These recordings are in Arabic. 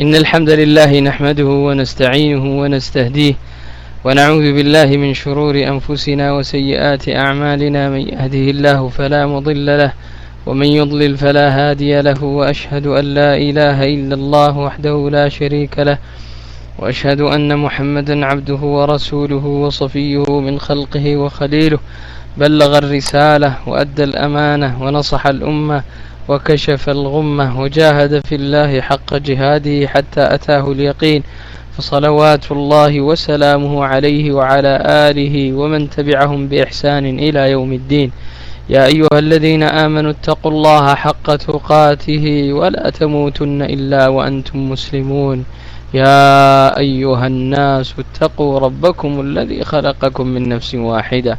إن الحمد لله نحمده ونستعينه ونستهديه ونعوذ بالله من شرور أنفسنا وسيئات أعمالنا من يهده الله فلا مضل له ومن يضلل فلا هادي له وأشهد أن لا إله إلا الله وحده لا شريك له وأشهد أن محمدا عبده ورسوله وصفيه من خلقه وخليله بلغ الرسالة وأدى الأمانة ونصح الأمة وكشف الغمة وجاهد في الله حق جهاده حتى أتاه اليقين فصلوات الله وسلامه عليه وعلى آله ومن تبعهم بإحسان إلى يوم الدين. يا أيها الذين آمنوا اتقوا الله حق تقاته ولا تموتن إلا وأنتم مسلمون. يا أيها الناس اتقوا ربكم الذي خلقكم من نفس واحدة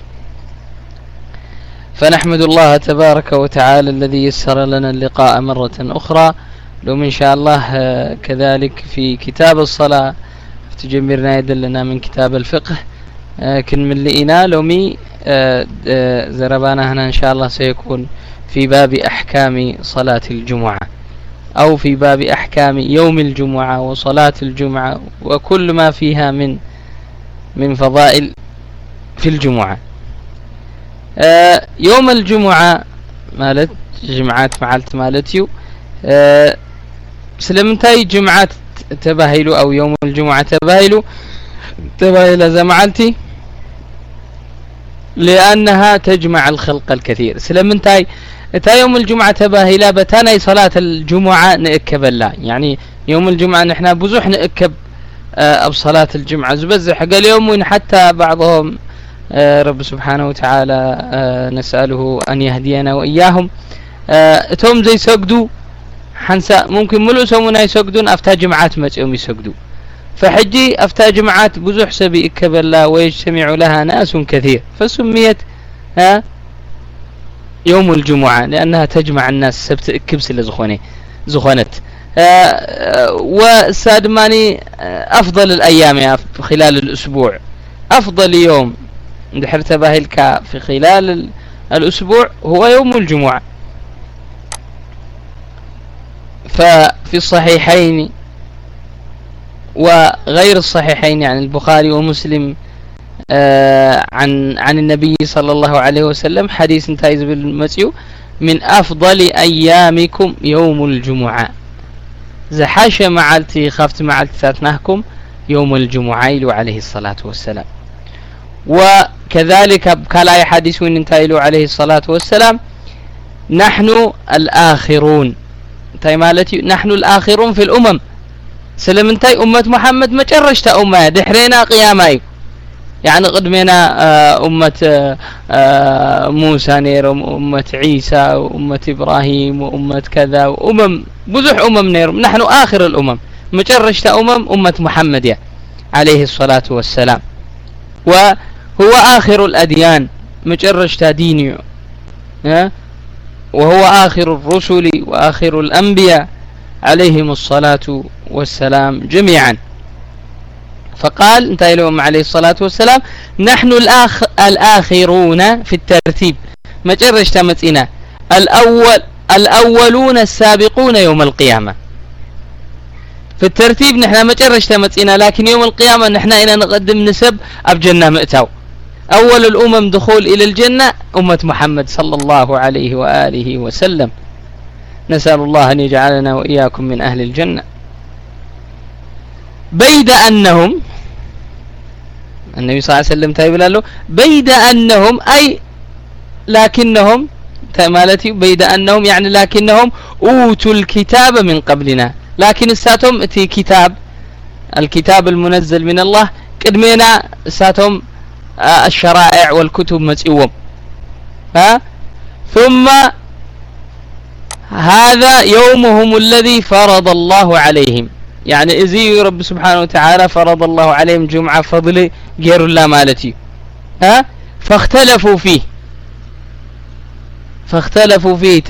فنحمد الله تبارك وتعالى الذي يسر لنا اللقاء مرة أخرى. لو إن شاء الله كذلك في كتاب الصلاة تجمرنا يدلنا من كتاب الفقه كن من لئنا. لومي زربانا هنا إن شاء الله سيكون في باب أحكام صلاة الجمعة أو في باب أحكام يوم الجمعة وصلاة الجمعة وكل ما فيها من من فضائل في الجمعة. آه يوم الجمعة مالت جمعات معلت مالتيو. آه سلمتاي جمعات تباهلوا أو يوم الجمعة تباهلوا تباهل زمعلتي لأنها تجمع الخلق الكثير. سلمنتاي تا يوم الجمعة تباهلا بتاني صلاة الجمعة نأكب الله يعني يوم الجمعة نحن بزوح نأكب آه بصلاة الجمعة. زبزح قال يوم حتى بعضهم رب سبحانه وتعالى آه نسأله أن يهدينا وإياهم. توم زي سجدوا حنسا ممكن ملء سومنا يسجدون أفتى جمعات متيوم يسجدوا فحجي أفتى جمعات بزوح سبي إكبلا ويجتمع لها ناس كثير. فسميت ها يوم الجمعة لأنها تجمع الناس سبت كبس اللي زخونت. آه وسادماني أفضل الأيام خلال الأسبوع. أفضل يوم. دحرت باهلك في خلال الأسبوع هو يوم الجمعة. ففي الصحيحين وغير الصحيحين يعني البخاري ومسلم آه عن عن النبي صلى الله عليه وسلم حديث انتايز بالمسيو من أفضل أيامكم يوم الجمعة. زحاشة معلتي خفت معلتي ثاتناكم يوم الجمعة عليه الصلاة والسلام. وكذلك كلا حديث انتايلو عليه الصلاة والسلام نحن الآخرون. تاي مالتي نحن الآخرون في الأمم. سلمنتاي أمة محمد ما جرشت أمة دحرينا قياماي يعني قدمنا أمة موسى نيرم أمة عيسى وأمة إبراهيم وأمة كذا وأمم بزح أمم نيرم نحن آخر الأمم. مجرشت أمم أمة محمد يعني عليه الصلاة والسلام. وهو آخر الأديان مجرشت ديني. وهو آخر الرسل وآخر الأنبياء عليهم الصلاة والسلام جميعا. فقال انتهى لهم عليه الصلاة والسلام نحن الآخ الآخرون في الترتيب. ما جرش تمتئنا الأول الأولون السابقون يوم القيامة. في الترتيب نحن ما جرش تمتئنا لكن يوم القيامة نحن إلى نقدم نسب أبجنا مئتو أول الأمم دخول إلى الجنة أمة محمد صلى الله عليه وآله وسلم. نسأل الله أن يجعلنا وإياكم من أهل الجنة. بيد أنهم النبي صلى الله عليه وسلم تايب له بيد أنهم أي لكنهم مالتي بيد أنهم يعني لكنهم أوتوا الكتاب من قبلنا. لكن الساتهم تي كتاب الكتاب المنزل من الله قدمنا ساتهم الشرائع والكتب مسئوم ها؟ ثم هذا يومهم الذي فرض الله عليهم. يعني إزي رب سبحانه وتعالى فرض الله عليهم جمعة فضل غير الله مالتي. ها؟ فاختلفوا فيه. فاختلفوا فيه.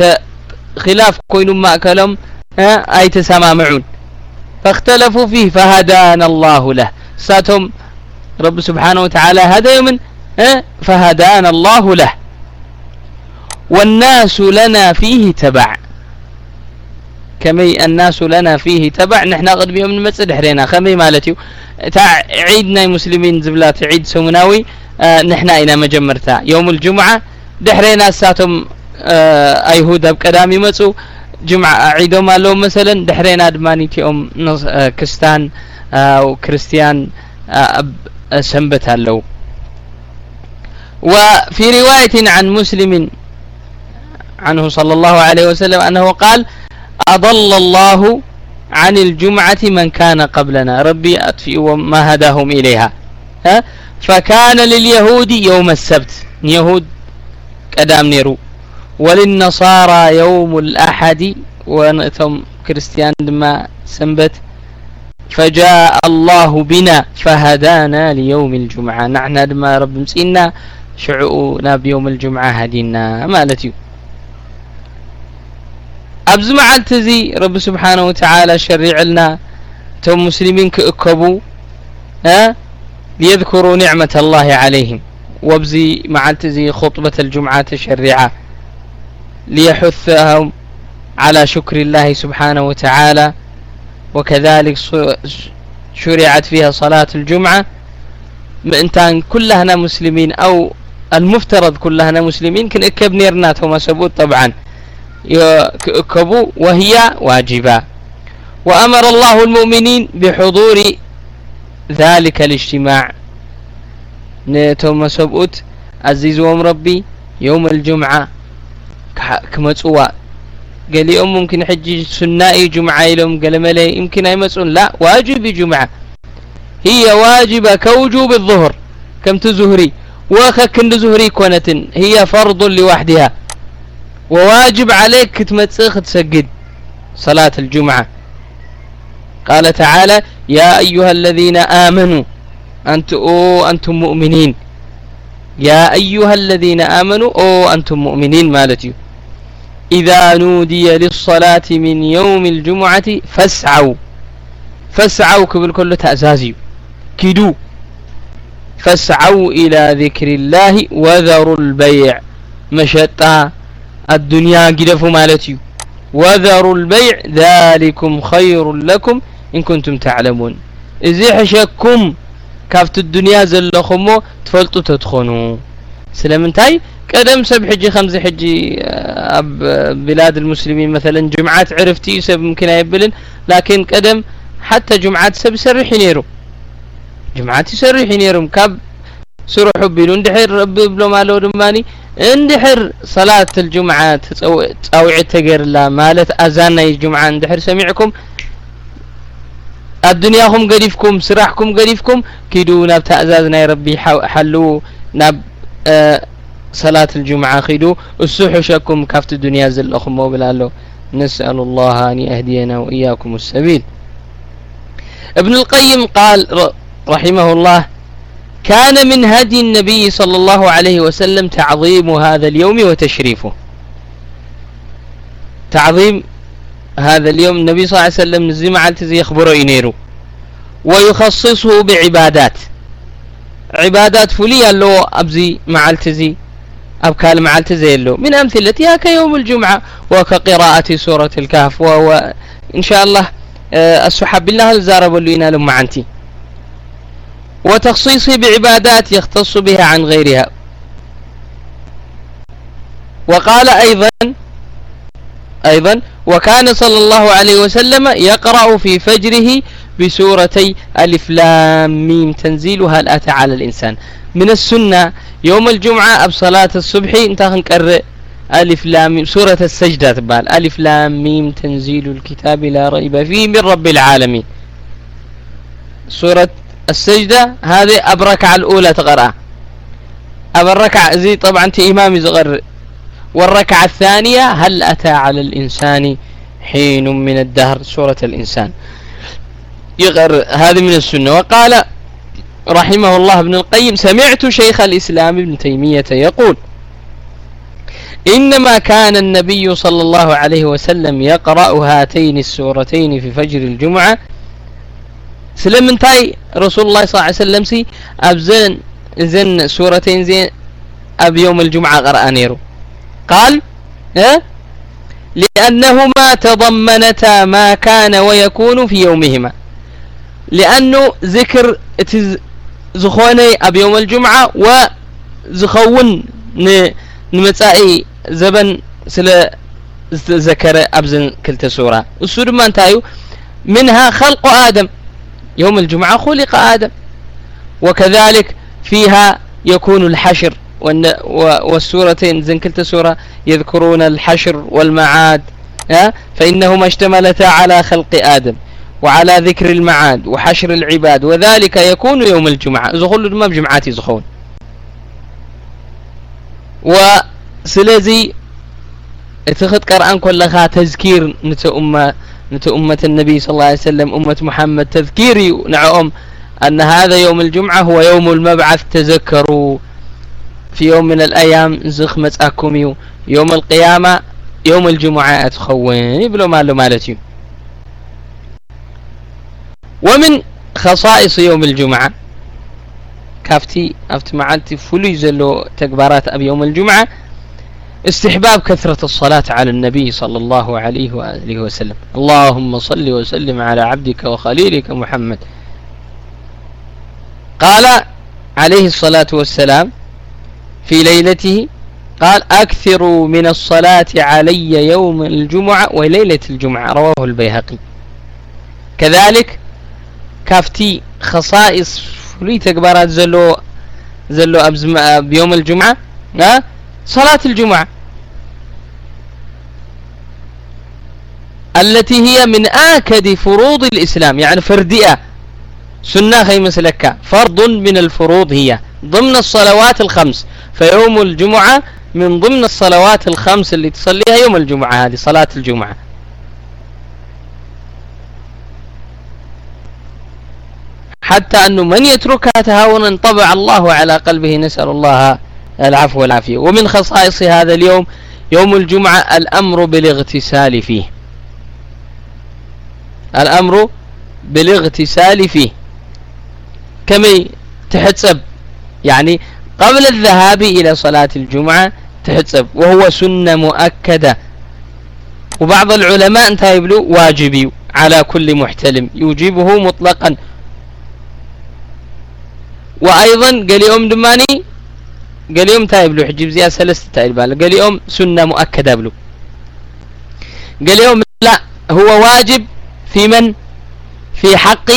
خلاف كوين ما أكلم أي تسامعون. فاختلفوا فيه. فهدانا الله له. ساتهم رب سبحانه وتعالى هدى يوم فهدانا الله له. والناس لنا فيه تبع. كمي الناس لنا فيه تبع. نحن قد بيوم نمسد حرينا. خمي مالتي تاع عيدنا المسلمين زبلات عيد سمناوي آه نحن إلى مجمرتا. يوم الجمعة دحرينا ساتم آه أيهود بقدام يمسوا جمعة عيدهم لهم مثلا دحرينا دمانيتيهم آه كستان آه وكريستيان سنبت له وفي رواية عن مسلم عنه صلى الله عليه وسلم أنه قال أضل الله عن الجمعة من كان قبلنا. ربي أطفئ وما هداهم إليها. ها؟ فكان لليهود يوم السبت. يهود قدام نيرو. وللنصارى يوم الأحد. ونتم كريستيان دما سنبت. فجاء الله بنا فهدانا ليوم الجمعة. نحن دما رب مسئنا شعؤنا بيوم الجمعة هدينا. مالتي أبز معلت زي رب سبحانه وتعالى شرع لنا. توم مسلمين كأكبوا ها؟ ليذكروا نعمة الله عليهم. وابزي معلت زي خطبة الجمعة تشرعة ليحثهم على شكر الله سبحانه وتعالى. وكذلك شرعت فيها صلاة الجمعة. انتان كلهنا مسلمين أو المفترض كلهنا مسلمين كن إكب نيرنات هما سبوت طبعا. يكبوا وهي واجبة. وأمر الله المؤمنين بحضور ذلك الاجتماع. نتوما سبؤت عزيزهم ربي يوم الجمعة كمتصوا قال لي أم ممكن حجي سنائي جمعة لهم قال ملي يمكن أي مسؤول لا واجب جمعة. هي واجبة كوجوب الظهر كم تزهري وخكند زهري كونة هي فرض لوحدها. وواجب عليك تمتسخ تسجد صلاة الجمعة. قال تعالى يا أيها الذين آمنوا أنت أو أنتم مؤمنين. يا أيها الذين آمنوا أو أنتم مؤمنين مالتي. إذا نودي للصلاة من يوم الجمعة فاسعوا. فاسعوا قبل كل تأزازي كدو. فاسعوا إلى ذكر الله وذروا البيع. مشتا الدنيا قدفوا مالتي وذروا البيع. ذلكم خير لكم إن كنتم تعلمون. إذا حشكم. كافت الدنيا زلخمو تفلطوا تدخنوا سلامنتاي؟ قدم سب حجي خمس حجي أب بلاد المسلمين مثلا. جمعات عرفتي سب ممكن يبلن لكن قدم حتى جمعات سب سرح نيرو جمعات يسرح نيرم كاب سرحوا بيلو. اندحر رب بلو مالو دماني اندحر صلاة الجمعة تصوع تقر لا مالت أذان الجمعة اندحر سمعكم الدنيا هم قريفكم سراحكم قريفكم. كيدو ناب يا ربي حلو. ناب آه صلاة الجمعة خيدو السحشكم كافت الدنيا زل أخم وبلالو. نسأل الله أن يهدينا وإياكم السبيل. ابن القيم قال رحمه الله كان من هدي النبي صلى الله عليه وسلم تعظيم هذا اليوم وتشريفه. تعظيم هذا اليوم النبي صلى الله عليه وسلم زي ما علت زي يخبره ينيرو ويخصصه بعبادات. عبادات فلية لو أبزي مع التزي أبكال مع التزي له من أمثلتها كيوم الجمعة وكقراءة سورة الكهف. وهو إن شاء الله آه، السحاب بالله الزارب اللي معنتي وتخصيصه بعبادات يختص بها عن غيرها. وقال أيضا أيضا وكان صلى الله عليه وسلم يقرأ في فجره بسورتي ألف لام ميم تنزيلها هل أتى على الإنسان. من السنة يوم الجمعة بصلاة الصبح انت نقرأ ألف لام سورة السجدة تبال. ألف لام ميم تنزيل الكتاب لا ريب فيه من رب العالمين. سورة السجدة هذه أبركع الأولى تقرأ. أبركع زي طبعا أنت إمامي زغر والركعة الثانية هل أتى على الإنسان حين من الدهر؟ سورة الإنسان. يقر هذه من السنة. وقال رحمه الله ابن القيم سمعت شيخ الإسلام ابن تيمية يقول إنما كان النبي صلى الله عليه وسلم يقرأ هاتين السورتين في فجر الجمعة. سلمنتاي رسول الله صلى الله عليه وسلم سي أبزن زن سورتين زين أب يوم الجمعة قرأ نيرو. قال آه لأنهما تضمنتا ما كان ويكون في يومهما. لأنه ذكر زخوني أب يوم الجمعة وزخون نمتائي زبن سلا ذكر أبزن كلتا سورة السورة ما انتهيو منها خلق آدم يوم الجمعة خلق آدم وكذلك فيها يكون الحشر والسورتين زين كلتا سورة يذكرون الحشر والمعاد فإنهما اشتملتا على خلق آدم وعلى ذكر المعاد وحشر العباد وذلك يكون يوم الجمعة. زخول ما بجمعاتي زخون وسلزي اتخذ قرآن كلها تذكير نت أمة نت أمة النبي صلى الله عليه وسلم أمة محمد تذكيري نعم. أن هذا يوم الجمعة هو يوم المبعث تذكروا. في يوم من الأيام زخ متأكم يوم القيامة يوم الجمعة أتخون. يبلو مالو مالتي ومن خصائص يوم الجمعة. كافتي أفت معلتي فلي زلو تكبارات أبي يوم الجمعة. استحباب كثرة الصلاة على النبي صلى الله عليه وآله وسلم. اللهم صل وسلم على عبدك وخليلك محمد. قال عليه الصلاة والسلام في ليلته قال أكثروا من الصلاة علي يوم الجمعة وليلة الجمعة. رواه البيهقي. كذلك كافتي خصائص فري تكبارات زلو زلو أبزم بيوم الجمعة ها صلاة الجمعة التي هي من آكد فروض الإسلام يعني فردئة سنة خي مسلكة فرض من الفروض هي ضمن الصلوات الخمس فيوم الجمعة من ضمن الصلوات الخمس اللي تصليها يوم الجمعة هذه صلاة الجمعة حتى أنه من يتركها تهاونا طبع الله على قلبه. نسأل الله العفو والعافية. ومن خصائص هذا اليوم يوم الجمعة الأمر بالاغتسال فيه. الأمر بالاغتسال فيه. كما تحسب يعني قبل الذهاب إلى صلاة الجمعة تحسب وهو سنة مؤكدة. وبعض العلماء انتهى واجبي على كل محتلم. يوجبه مطلقا. وأيضا قال يوم دماني قال له حجيب زيادة سلست تايب قال يوم سنة مؤكدة بلو قال يوم لا هو واجب في من؟ في حق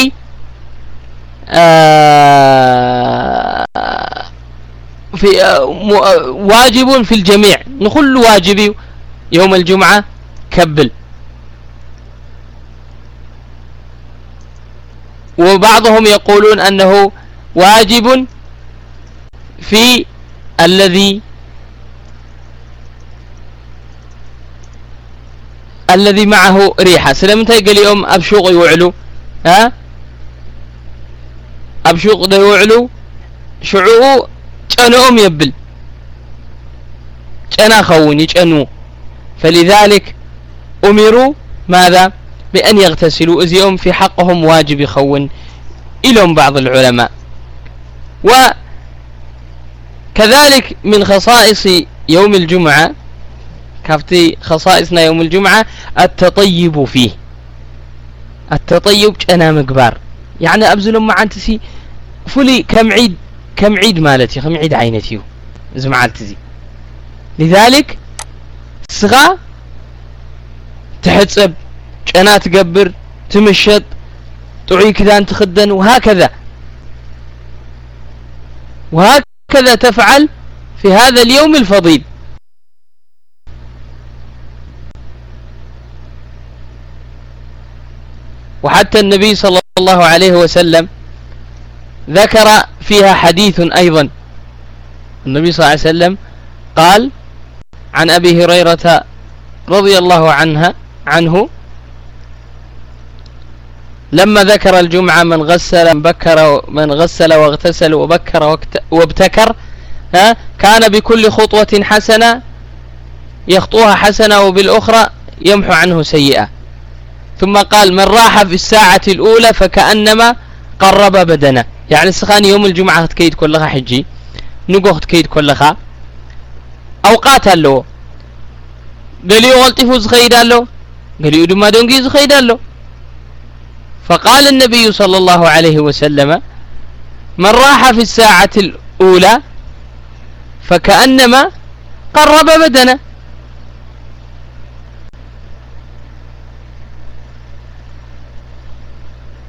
آه في آه واجب في الجميع. نقول واجبي يوم الجمعة كبل. وبعضهم يقولون أنه واجب في الذي الذي معه ريحة. سلمتها قال يوم أبشوق يوعلو. ها؟ أبشوق ده يوعلو. شعوه أم يبل. جنا خوني جنو فلذلك أمروا ماذا؟ بأن يغتسلوا. إذ في حقهم واجب يخون. إلهم بعض العلماء. وكذلك من خصائص يوم الجمعة كافتي خصائصنا يوم الجمعة التطيب فيه. التطيب أنا مقبار. يعني أبزل ما عنتسي فلي كم عيد كم عيد مالتي كم عيد عينتي. زمعالتزي لذلك سغا تحسب تقبر تمشط طعي كذا تخدن وهكذا. وهكذا تفعل في هذا اليوم الفضيل. وحتى النبي صلى الله عليه وسلم ذكر فيها حديث أيضا. النبي صلى الله عليه وسلم قال عن أبي هريرة رضي الله عنها عنه لما ذكر الجمعة من غسل من بكر من غسل واغتسل وبكر وابتكر ها كان بكل خطوة حسنة يخطوها حسنة وبالأخرى يمحو عنه سيئة. ثم قال من راح في الساعة الأولى فكأنما قرب بدنه. يعني سخان يوم الجمعة تكيد كلها حجي نقوخ تكيد كلها. أوقات له قال يغلطفو زخيد له قال يدما دونجي زخيد له فقال النبي صلى الله عليه وسلم من راح في الساعة الأولى فكأنما قرب بدنه.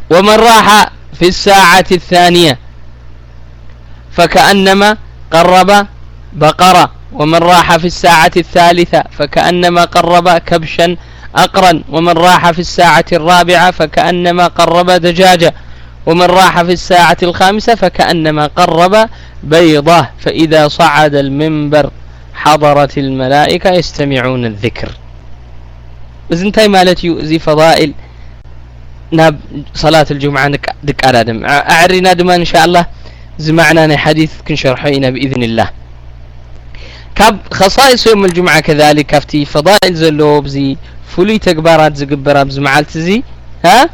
ومن راح في الساعة الثانية فكأنما قرب بقرة ومن راح في الساعة الثالثة فكأنما قرب كبشا أقرا ومن راح في الساعة الرابعة فكأنما قرب دجاجة ومن راح في الساعة الخامسة فكأنما قرب بيضة فإذا صعد المنبر حضرت الملائكة يستمعون الذكر. إذن تاي مالتي زي فضائل. ناب صلاة الجمعة دك أرادم أعرينا دما إن شاء الله زمعنا حديث كنشرحينا بإذن الله. كاب خصائص يوم الجمعة كذلك كافتي فضائل زلو فلي تكبارات زقبرا بزمعالت زي ها؟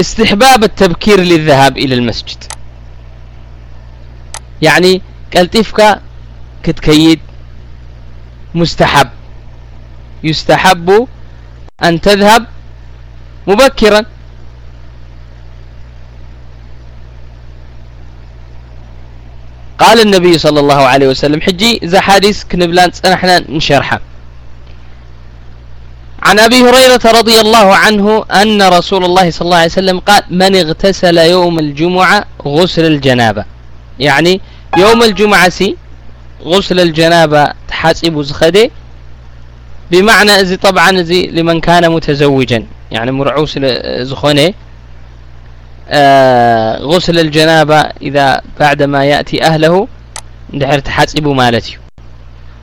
استحباب التبكير للذهاب إلى المسجد. يعني كالتفك كتكيد مستحب. يستحب أن تذهب مبكرا. قال النبي صلى الله عليه وسلم حجي إذا حديث كنبلان إحنا نشرحه عن أبي هريرة رضي الله عنه أن رسول الله صلى الله عليه وسلم قال من اغتسل يوم الجمعة غسل الجنابة. يعني يوم الجمعة سي غسل الجنابة تحاسب زخدي بمعنى زي طبعا زي لمن كان متزوجا يعني مرعوس زخوني غسل الجنابة إذا بعدما يأتي أهله دحر تحاسب مالتي.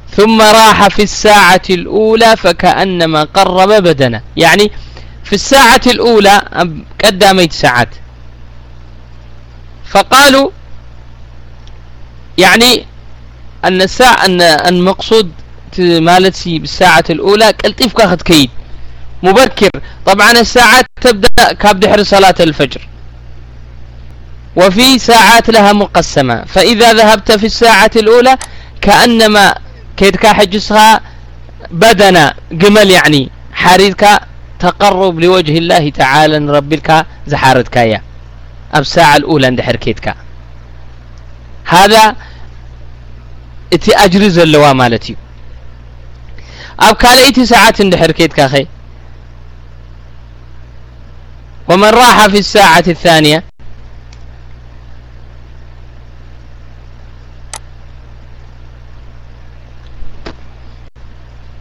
ثم راح في الساعة الأولى فكأنما قرب بدنه. يعني في الساعة الأولى قداميت ساعات. فقالوا يعني أن الساعة أن المقصود مالتي بالساعة الأولى قلطيف كاخد كيد. مبكر. طبعا الساعات تبدأ كابدحر صلاة الفجر. وفي ساعات لها مقسمة. فإذا ذهبت في الساعة الأولى كأنما كيدك حجسها بدنا جمل يعني. حريدك تقرب لوجه الله تعالى ربك زحارتك يا. الساعة الأولى عند حركتك. هذا إتي أجري زلوا مالتي. أب كاليتي ساعات عند حركتك أخي. ومن راح في الساعة الثانية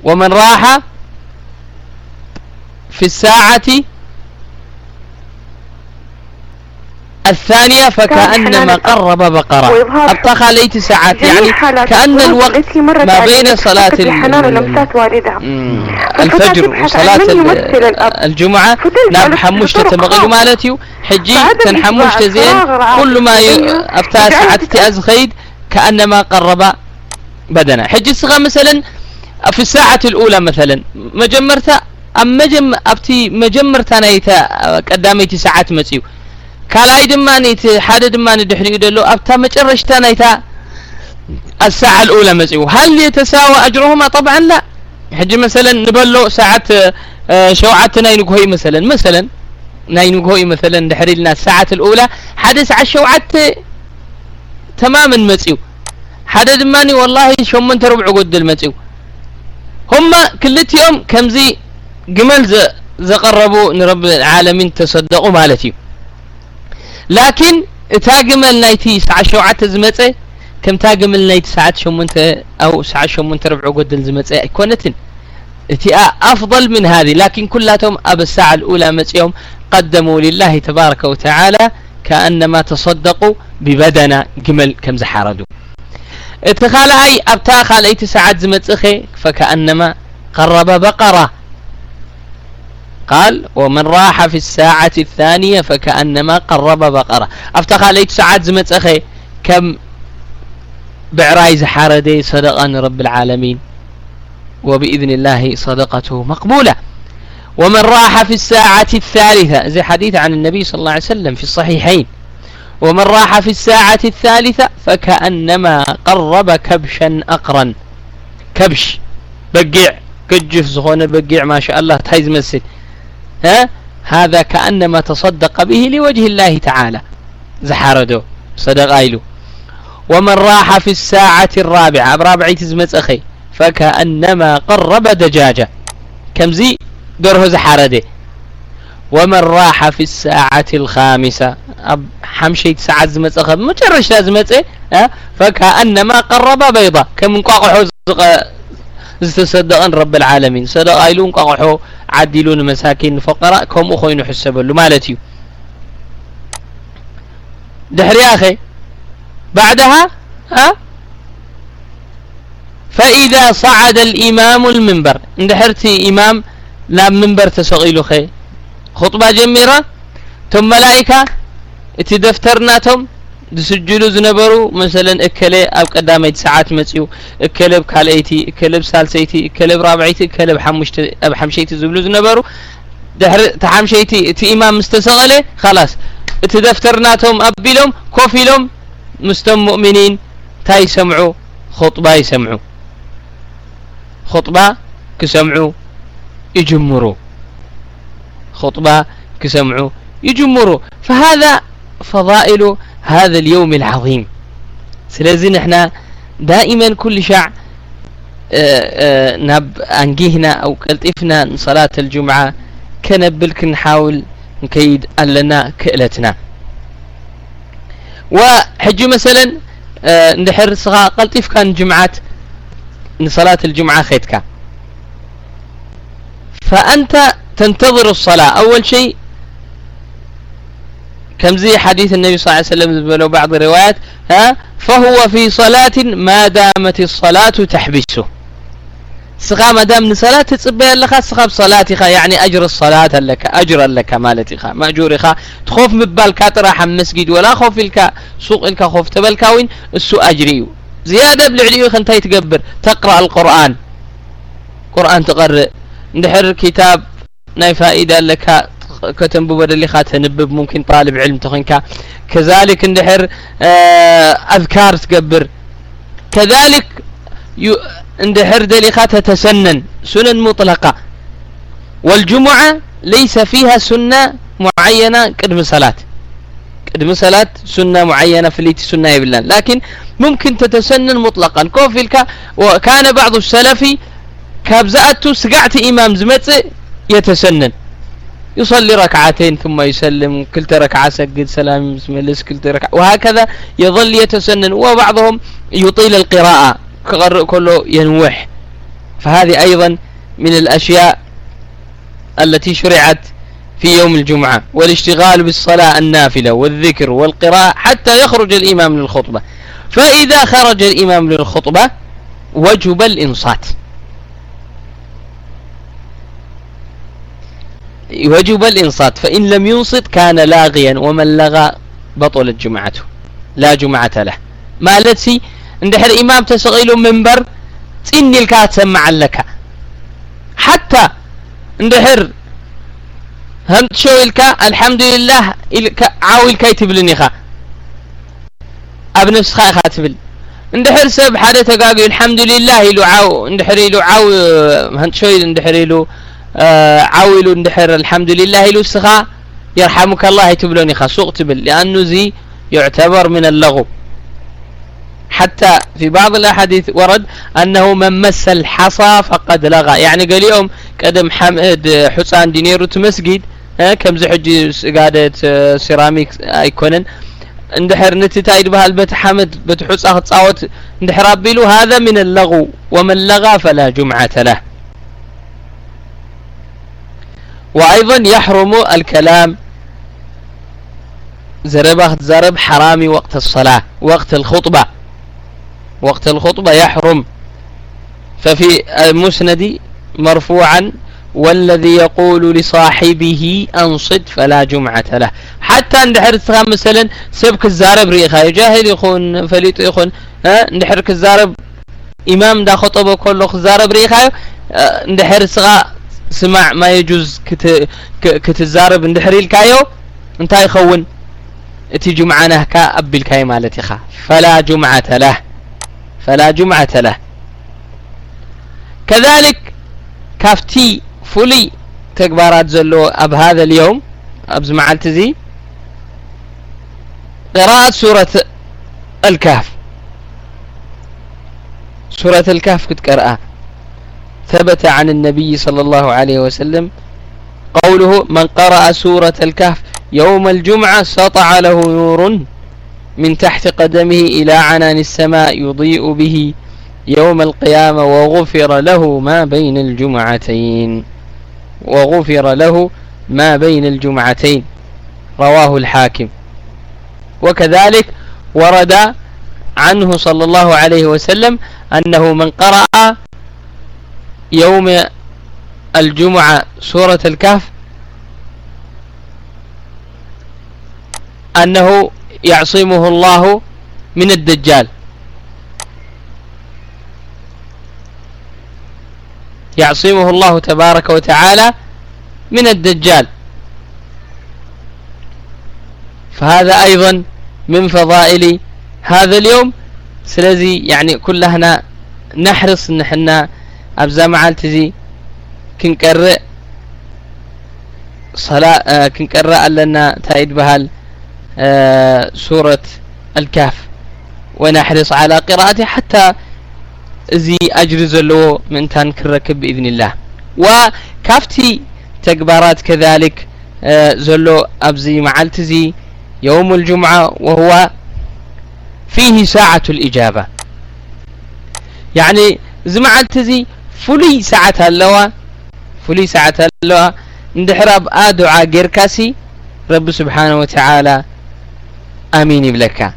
ومن راح في الساعة الثانية فكأنما قرب بقرة. أبطخ ليت ساعات. يعني كأن الوقت ما بين صلاة الفجر وصلاة الجمعة. نعم حموش تتمغل مالتي حجي تنحموش تزين. كل ما أفتها ساعات تأزخيد كأنما قرب بدنا. حجي صغى مثلا في الساعة الأولى مثلا مجمرتا أم مجم أبتي مجمرتا نيتا قداميتي ساعات متيو. كالاي دمانيت حدا دماني دحري دلو أبتا مجرشتا نيتا الساعة الأولى متيو. هل يتساوى أجرهما؟ طبعا لا. حجي مثلا نبلو ساعة شوعات ناين قهوي مثلا. مثلا ناين قهوي مثلا دحري لنا الساعة الأولى حدا ساعة شوعات تماما متيو. حدا دماني والله شو من تربع قد المتيو هم كلتيهم كمزي جمل زقربوا نرب العالمين تصدقوا مالتي. لكن إتا جمل نايتي ساعة شوعة زمتة كم تا جمل نايتي ساعة شمنت أو ساعة شمنت ربع قدل زمتة كونتن إتي أفضل من هذه. لكن كلاتهم أب الساعة الأولى متيهم قدموا لله تبارك وتعالى كأنما تصدقوا ببدنا جمل كم زحاردوا اتخال اتخالهاي ابتاخا ليت زمت أخي فكأنما قرب بقرة قال ومن راح في الساعة الثانية فكأنما قرب بقرة افتخا ليت زمت أخي كم بعرايز حاردي صدقا رب العالمين وبإذن الله صدقته مقبولة ومن راح في الساعة الثالثة زي حديث عن النبي صلى الله عليه وسلم في الصحيحين ومن راح في الساعة الثالثة فكأنما قرب كبشا أقرا. كبش. بقيع. كجف زخون بقيع ما شاء الله تحيز مسد ها؟ هذا كأنما تصدق به لوجه الله تعالى. زحاردو صدق آيلو. ومن راح في الساعة الرابعة برابعي تزمت أخي فكأنما قرب دجاجة. كم زي؟ دوره زحارده ومن راح في الساعة الخامسة؟ أب حمشيت ساعة زمت أخذ مجرش لازمت إيه؟ فكأنما قرب بيضة. كم نقاقحو زتصدقن رب العالمين. صدق ايلون قاقحو عدلون مساكين فقراء كم أخوين حسبلو. مالتي يا أخي. بعدها؟ ها؟ فإذا صعد الإمام المنبر. اندحرتي إمام لا منبر تسغيلو خي. خطبة جميرة ثم ملائكة اتي دفترناتهم دسجلو زنبرو مثلا اكله اب قداميت ساعات مصيو اكله بكاليتي اكله بسالسيتي اكله برابعيتي اكله بحمشت اب حمشيتي زبلو زنبرو دحر تحمشيتي تي امام مستسغله خلاص اتي دفترناتهم ابيلهم كوفيلهم مستم مؤمنين تاي سمعوا خطبة يسمعوا خطبة كسمعوا يجمروا خطبة كسمعوا يجمروا فهذا فضائل هذا اليوم العظيم. سلازين إحنا دائما كل شع نب انجيهنا أو كلطفنا صلاة الجمعة كنبلك نحاول نكيد لنا كئلتنا وحج مثلا ندحر صغا قلطف كان جمعات صلاة الجمعة خيتك فأنت تنتظر الصلاة. أول شيء كم زي حديث النبي صلى الله عليه وسلم ولو بعض الروايات ها فهو في صلاة ما دامت الصلاة تحبسه. سخا ما دام صلاة تصبي لك سخا بصلاتك يعني أجر الصلاة لك أجر لك مالتك مأجورك تخوف مبال كاتراح مسجد ولا خوف لك سوق لك خوف تبلك وين؟ السو أجري. زيادة بالعليو خنتي تقبر تقرأ القرآن. قرآن تقرأ. ندحر كتاب. ناي فائدة لك كتنب بدل تنبب ممكن طالب علم تخنك كذلك ندحر آه، أذكار تقبر. كذلك اندحر دليخات تتسنن سنن مطلقة. والجمعة ليس فيها سنة معينة قدم صلاة. قدم صلاة سنة معينة في اللي سنة يبلان لكن ممكن تتسنن مطلقا. كوفيلك وكان بعض السلف كابزأتو سقعت إمام زمت يتسنن. يصلي ركعتين ثم يسلم كلتا ركعة سجد سلام يسملس كلتا ركعة وهكذا يظل يتسنن. وبعضهم يطيل القراءة كله ينوح. فهذه أيضا من الأشياء التي شرعت في يوم الجمعة. والاشتغال بالصلاة النافلة والذكر والقراءة حتى يخرج الإمام للخطبة. فإذا خرج الإمام للخطبة وجب الإنصات. وجب الإنصات فإن لم ينصت كان لاغيا ومن لغى بطلت جمعته لا جمعة له. ما التي اندحر إمام تسغيل منبر تني الكا تسمع لك. حتى اندحر هم شو الكا الحمد لله الكا عاول كي تبلني خا. اب نفس خا تبل. اندحر سب حدا تقاقي الحمد لله يلو عاو اندحر يلو عاو هنت شو اندحر يلو آه عاولوا اندحر الحمد لله سخا يرحمك الله يتبلوني خا سوق تبل لأنه زي يعتبر من اللغو. حتى في بعض الأحاديث ورد أنه من مس الحصى فقد لغى. يعني قال يوم قدم حمد حسان دينيرو تمسجد كم زحج قادة سيراميك آيكونن. اندحر نتي تايد بها البت حمد بتحس اخذ صوت اندحر ابيلو هذا من اللغو. ومن لغى فلا جمعة له. وأيضا يحرم الكلام زرب زرب حرامي وقت الصلاة وقت الخطبة. وقت الخطبة يحرم. ففي المسند مرفوعا والذي يقول لصاحبه أنصت فلا جمعة له. حتى اندحر تخام مثلا سبك الزارب ريخا جاهل يخون فليط يخون. ها اندحر كزارب إمام دا خطبة كله خزارب ريخا اندحر سغا سمع ما يجوز كت كتزارب اندحر الكايو؟ انت يخون. اتي جمعة نهكا أبي الكاي مالتي خا. فلا جمعة له. فلا جمعة له. كذلك كافتي فولي تكبارات زلو أب هذا اليوم. أبز معلت زي. قراءة سورة الكهف. سورة الكهف كنت قرأ ثبت عن النبي صلى الله عليه وسلم قوله من قرأ سورة الكهف يوم الجمعة سطع له نور من تحت قدمه إلى عنان السماء يضيء به يوم القيامة وغفر له ما بين الجمعتين. وغفر له ما بين الجمعتين رواه الحاكم. وكذلك ورد عنه صلى الله عليه وسلم أنه من قرأ يوم الجمعة سورة الكهف أنه يعصمه الله من الدجال. يعصمه الله تبارك وتعالى من الدجال. فهذا أيضا من فضائل هذا اليوم. سلزي يعني كلنا نحرص نحن أبزا معالتزي كنقرأ صلاة آه كنقرأ لنا تايد بهال سورة الكهف ونحرص على قراءته حتى زي أجر زلو من تان كركب بإذن الله وكافتي تكبارات كذلك زلو أبزي معلتزي يوم الجمعة وهو فيه ساعة الإجابة يعني زي فلي ساعة اللوا فلي ساعة اللوا اندحراب آدعاء غيركاسي رب سبحانه وتعالى آمين بلك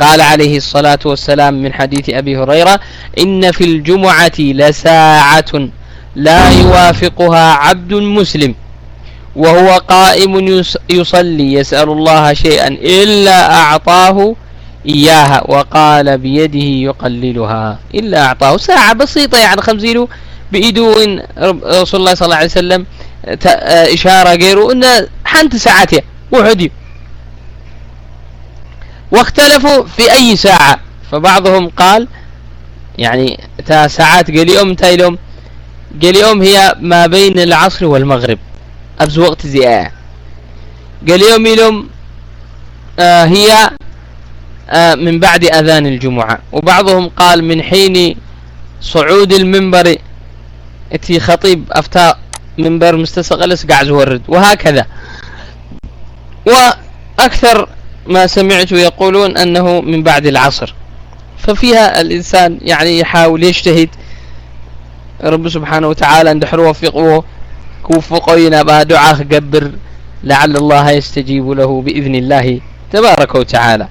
قال عليه الصلاة والسلام من حديث أبي هريرة إن في الجمعة لساعة لا يوافقها عبد مسلم وهو قائم يصلي يسأل الله شيئا إلا أعطاه إياها وقال بيده يقللها. إلا أعطاه ساعة بسيطة يعني خمسينه بإيدو إن رسول الله صلى الله عليه وسلم إشارة غيره إن حنت ساعته وحدي واختلفوا في أي ساعة. فبعضهم قال يعني تا ساعات قال يوم تا يوم قال يوم هي ما بين العصر والمغرب. أبز وقت زياء قال يوم يوم آه هي آه من بعد أذان الجمعة. وبعضهم قال من حين صعود المنبر إتي خطيب أفتاء منبر مستسقلس قاعد زورد. وهكذا. وأكثر ما سمعت يقولون أنه من بعد العصر. ففيها الإنسان يعني يحاول يجتهد. رب سبحانه وتعالى أن دحر وفقه كوفقينا بها دعاء قبر لعل الله يستجيب له بإذن الله تبارك وتعالى.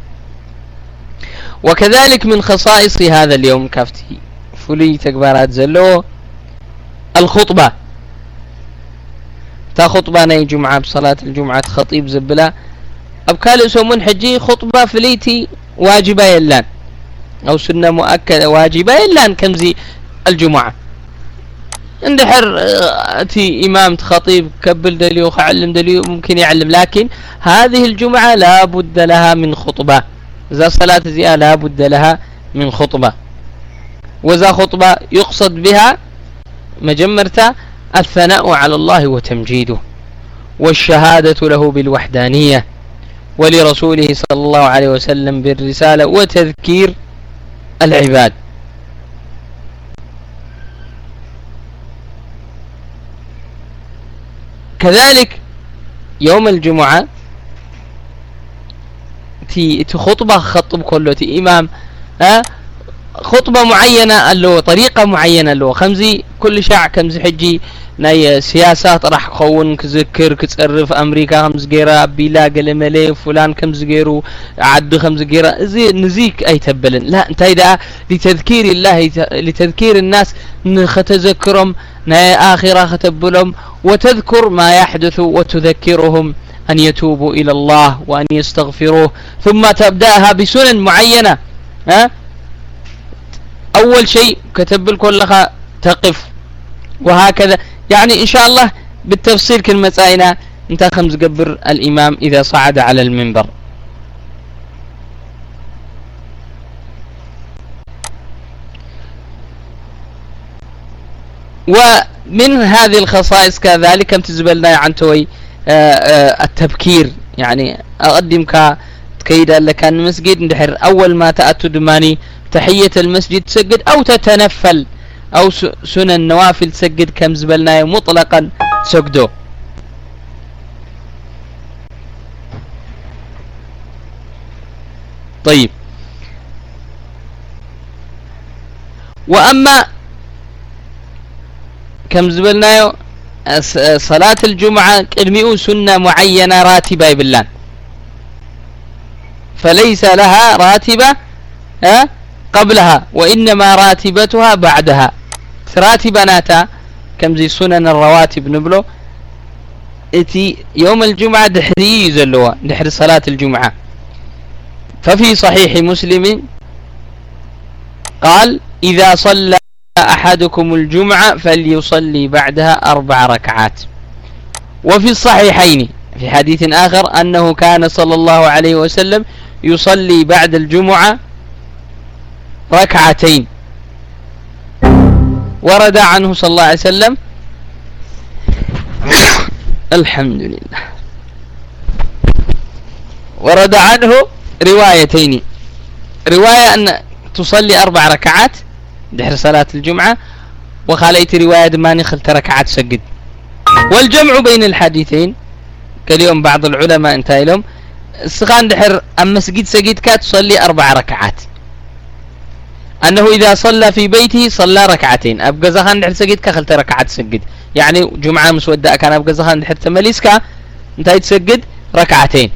وكذلك من خصائص هذا اليوم كافته. فلي تكبارات زلو. الخطبة. تا خطبة ناي جمعة بصلاة الجمعة خطيب زبلة. أبكال سومون حجي خطبة فليتي واجبة يلان. أو سنة مؤكدة واجبة يلان كمزي الجمعة. اندحر آه، تي إمام خطيب كبل دليو علم دليو ممكن يعلم. لكن هذه الجمعة لا بد لها من خطبة. إذا صلاة زيها لا بد لها من خطبة. وإذا خطبة يقصد بها مجمرتا الثناء على الله وتمجيده والشهادة له بالوحدانية ولرسوله صلى الله عليه وسلم بالرسالة وتذكير العباد. كذلك يوم الجمعة تي خطبة خطب كله تي إمام ها؟ خطبة معينة اللو طريقة معينة اللو خمزي كل شاع كمزي حجي ناي سياسات راح كون كذكر كتصرف أمريكا خمس غيرا ابيلا قال ملي فلان كم زغيرو عد خمس غيرا زي نزيك أي تبلن. لا أنت إذا لتذكير الله لتذكير الناس نختذكرهم ناي آخرة ختبلهم وتذكر ما يحدث وتذكرهم. أن يتوبوا إلى الله وأن يستغفروه. ثم تبدأها بسنن معينة. ها؟ أول شيء كتب لك تقف. وهكذا. يعني إن شاء الله بالتفصيل كلمة أين أنت خمس قبر الإمام إذا صعد على المنبر. ومن هذه الخصائص كذلك كم تزبلنا عن توي؟ التبكير. يعني أقدمك تكيد لك المسجد. ندحر أول ما تأتوا دماني تحية المسجد تسجد أو تتنفل أو سنن نوافل تسجد كم زبلنا مطلقا سجدو طيب. وأما كم زبلنا صلاة الجمعة قدمئو سنة معينة راتبة يبلان فليس لها راتبة قبلها وإنما راتبتها بعدها. راتبة ناتا كم زي سنن الرواتب نبلو. إتي يوم الجمعة دحري يزلوا دحر صلاة الجمعة. ففي صحيح مسلم قال إذا صلى أحدكم الجمعة فليصلي بعدها أربع ركعات. وفي الصحيحين في حديث آخر أنه كان صلى الله عليه وسلم يصلي بعد الجمعة ركعتين. ورد عنه صلى الله عليه وسلم الحمد لله. ورد عنه روايتين. رواية أن تصلي أربع ركعات دحر صلاة الجمعة وخاليت رواية دماني خلت ركعات سجد. والجمع بين الحديثين كاليوم بعض العلماء انتهي لهم السخان دحر أما سجد سجد كات تصلي أربع ركعات. أنه إذا صلى في بيته صلى ركعتين. أبقى زخان دحر سجد كخلت ركعات سجد. يعني جمعة مسودة كان أبقى زخان دحر تمليسكا انتهي تسجد ركعتين.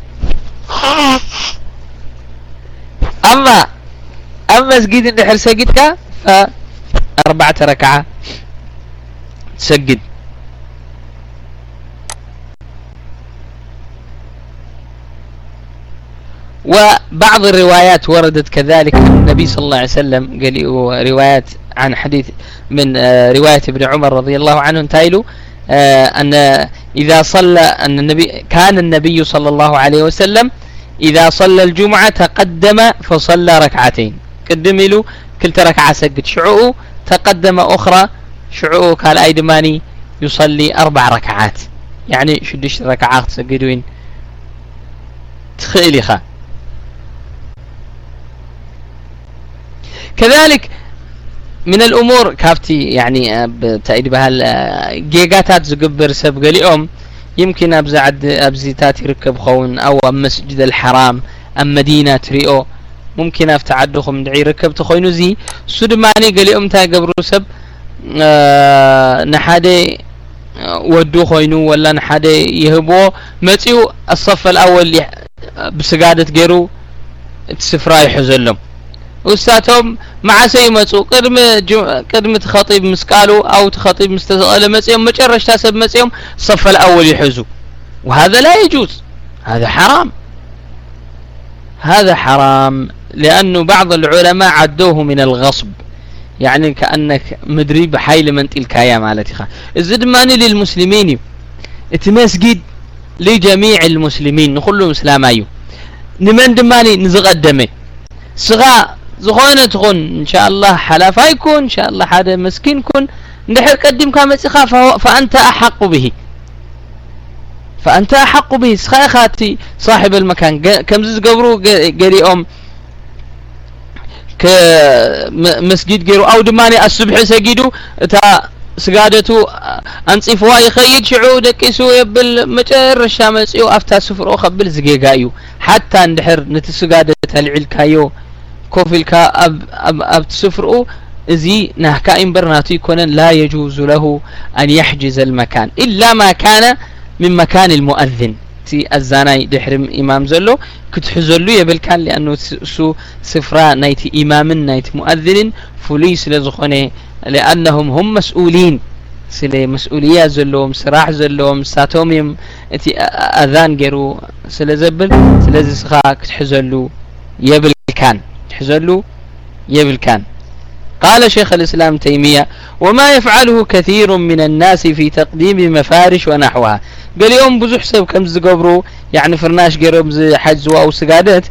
أما أما سجد دحر سجدك فأربعة ركعة. تسجد. وبعض الروايات وردت كذلك. النبي صلى الله عليه وسلم قال روايات عن حديث من آه، رواية ابن عمر رضي الله عنه. تايلو آه، أن إذا صلى أن النبي كان النبي صلى الله عليه وسلم إذا صلى الجمعة تقدم فصلى ركعتين. قدم له كلت ركعة سجد شعوه تقدم أخرى شعوه قال أي دماني يصلي أربع ركعات. يعني شدش ركعات تسجدوين تخيلي خا كذلك من الأمور كافتي يعني بتأيد بها جيجاتات زقبر سب قليهم يمكن أبزعد أبزيتات يركب خون أو مسجد الحرام أم مدينة ريو. ممكن أفتع عدوكم دعي ركبت خوينو زي سود ماني قلي أمتا قبرو سب آه، نحادي آه، ودو خوينو ولا نحادي يهبو. متيو الصف الأول بسقادة قيرو تسفرا يحزن لهم وساتهم مع سي متو قدم جم... قدم تخطيب مسكالو أو تخطيب مستقل مسيوم مجرش تاسب مسيوم الصف الأول يحزو. وهذا لا يجوز. هذا حرام. هذا حرام. لأنه بعض العلماء عدوه من الغصب. يعني كأنك مدري بحيل من تلك يا مالتي خا. الزدماني للمسلمين. اتمسجد لجميع المسلمين. نخلو اسلام أيو. نمن دماني نزقدمه صغا زخونة تخون. إن شاء الله حلفا يكون. إن شاء الله حدا مسكين كن نحر قدم أحق به. فأنت أحق به. سخا خاتي. صاحب المكان. كم زز قبرو قري أم كمسجد قيرو أو دماني الصبح سجدو تا سقادتو أنصفوا يخيد شعو دكيسو يبل مجرشا مسيو أفتا سفر أخبل زقيقايو حتى ندحر نتسقادة العلكايو كوفيلكا أب أب أب تسفرؤ زي نهكا إمبرناتي يكون لا يجوز له أن يحجز المكان إلا ما كان من مكان المؤذن تي الزاناي دحرم إمام زلو كتحزلو يبل كان لأنه سو سفرا نايت إمام نايت مؤذن فليس لزخونه لأنهم هم مسؤولين ስለ መስኡልያ ዘለዎም ስራሕ ዘለዎም ንሳቶም እዮም እቲ ኣዛን ገይሩ ስለ ዘብል ስለዚ ስኻ ክትሕዘሉ የብልካን ትሕዘሉ يبلكان قال شيخ الإسلام تيمية وما يفعله كثير من الناس في تقديم مفارش ونحوها. قال يوم بزح سب كم زقبرو يعني فرناش قرب حجز أو سقادت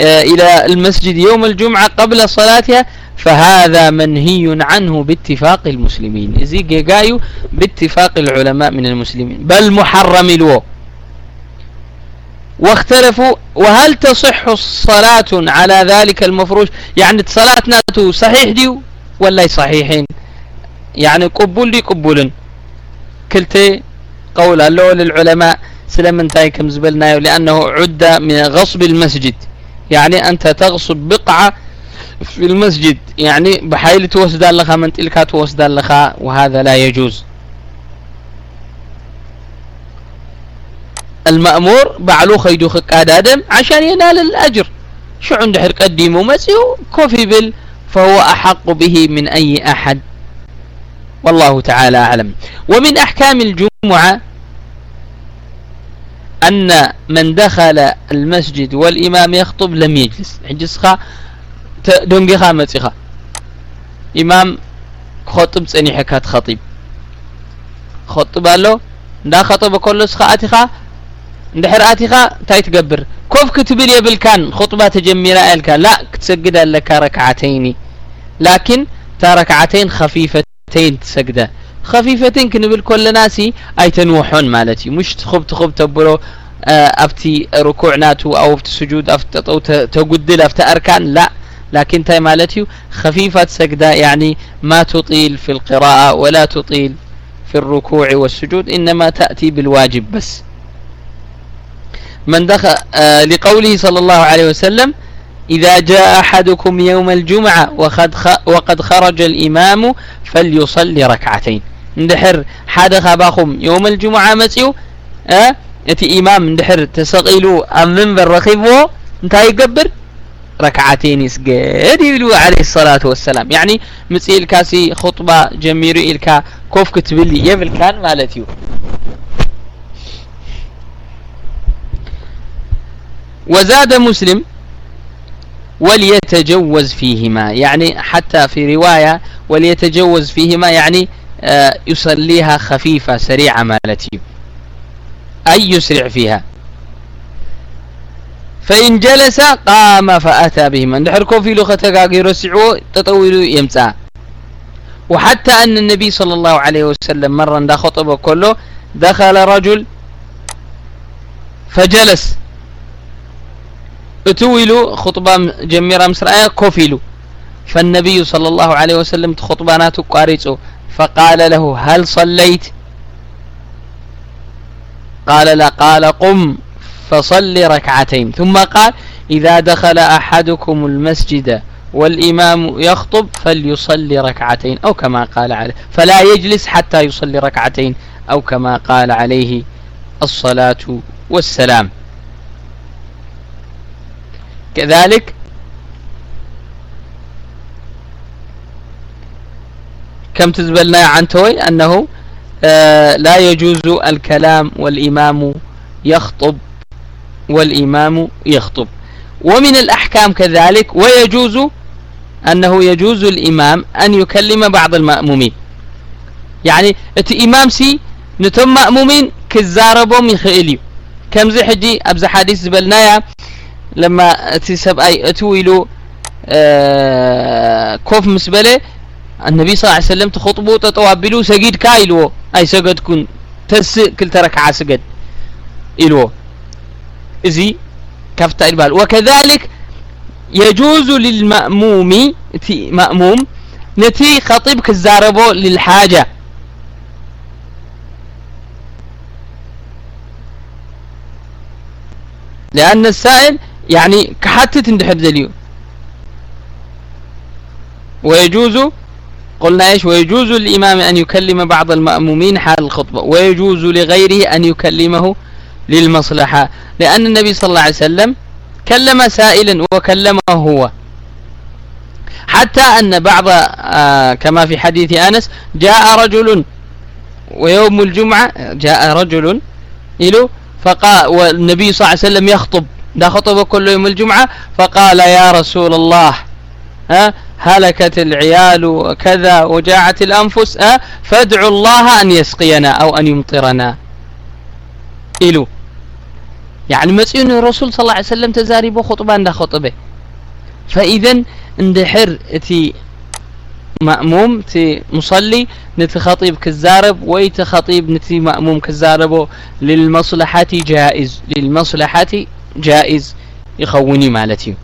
إلى المسجد يوم الجمعة قبل صلاتها فهذا منهي عنه باتفاق المسلمين. زي جايو باتفاق العلماء من المسلمين. بل محرم ألو. واختلفوا وهل تصح الصلاة على ذلك المفروش؟ يعني صلاة ناتو صحيح ديو؟ ولا صحيحين. يعني قبول دي قبول كلتي قول الله للعلماء سلمن تاي كم زبلنا لأنه عد من غصب المسجد. يعني أنت تغصب بقعة في المسجد. يعني بحيل توسد لها من تلك توسد لها وهذا لا يجوز. المأمور بعلو خيدو خقاد آدم عشان ينال الأجر. شو عنده حر قديمه مسيو كوفي بل فهو أحق به من أي أحد. والله تعالى أعلم. ومن أحكام الجمعة أن من دخل المسجد والإمام يخطب لم يجلس. يجلس خا دونجي خا متخا إمام خطب سني حكات خطيب خطب له دا خطب كله سخا أتخا دحر أتخا تايت قبر كوف كتب يبل بالكان خطبة تجميرا الكا لا تسجد لك ركعتين لكن تركعتين خفيفتين تسجده خفيفتين كنا بالكل ناسي أي تنوحون مالتي. مش تخب تخب تبرو آه، أفتي ركوع ناتو أو أفتي سجود أفتي أو تقدل أفتي أركان. لا. لكن تاي مالتي خفيفة سجدة يعني ما تطيل في القراءة ولا تطيل في الركوع والسجود إنما تأتي بالواجب بس. من دخل آه، لقوله صلى الله عليه وسلم إذا جاء أحدكم يوم الجمعة وقد وقد خرج الإمام فليصلي ركعتين. ندحر حد خباخم يوم الجمعة مسيو أه يتي إمام ندحر تسقيلو أم منبر رخيبه انت يقبر ركعتين يسجد يقولوا عليه الصلاة والسلام يعني مسيل كاسي خطبة جميرو إلكا كوف كتبلي يبل كان مالتيو وزاد مسلم وليتجوز فيهما. يعني حتى في رواية وليتجوز فيهما يعني آه يصليها خفيفة سريعة مالتي أي يسرع فيها. فإن جلس قام فأتى بهما. ندحر في لغة تقاقير سعو تطول يمسا. وحتى أن النبي صلى الله عليه وسلم مرة دا خطبه كله دخل رجل فجلس. اتويلو خطبة جميرة مسرعية كوفيلو. فالنبي صلى الله عليه وسلم خطبانات قاريتو. فقال له هل صليت؟ قال لا. قال قم فصل ركعتين. ثم قال إذا دخل أحدكم المسجد والإمام يخطب فليصلي ركعتين أو كما قال عليه. فلا يجلس حتى يصلي ركعتين أو كما قال عليه الصلاة والسلام. كذلك كم تزبلنا عن توي؟ أنه آه لا يجوز الكلام والإمام يخطب والإمام يخطب. ومن الأحكام كذلك ويجوز أنه يجوز الإمام أن يكلم بعض المأمومين. يعني إمام سي نتم مأمومين كزاربهم كم زي حجي أبز حديث زبلنايا لما اتي سبأي أتويلو آه كوف مسبلة النبي صلى الله عليه وسلم تخطبو تطوابلو سجد كايلو. أي سجد كن تس كل تركع سجد إلو. إزي كفت إلبال. وكذلك يجوز للمأموم تي مأموم نتي خطيب كزاربو للحاجة. لأن السائل يعني كحتت اندحر دليو ويجوز قلنا إيش؟ ويجوز للإمام أن يكلم بعض المأمومين حال الخطبة. ويجوز لغيره أن يكلمه للمصلحة. لأن النبي صلى الله عليه وسلم كلم سائلا وكلمه هو. حتى أن بعض آه كما في حديث أنس جاء رجل ويوم الجمعة جاء رجل إلو فقال والنبي صلى الله عليه وسلم يخطب. ده خطبه كل يوم الجمعة فقال يا رسول الله ها هلكت العيال وكذا وجاعت الأنفس ها فادعوا الله أن يسقينا أو أن يمطرنا. إلو. يعني مسئون الرسول صلى الله عليه وسلم تزاريبه خطبان ده خطبه. فإذا اندحر تي مأموم تي مصلي نتي خطيب كزارب ويت خطيب نتي مأموم كزاربه للمصلحة جائز للمصلحة جائز يخوني مالتي.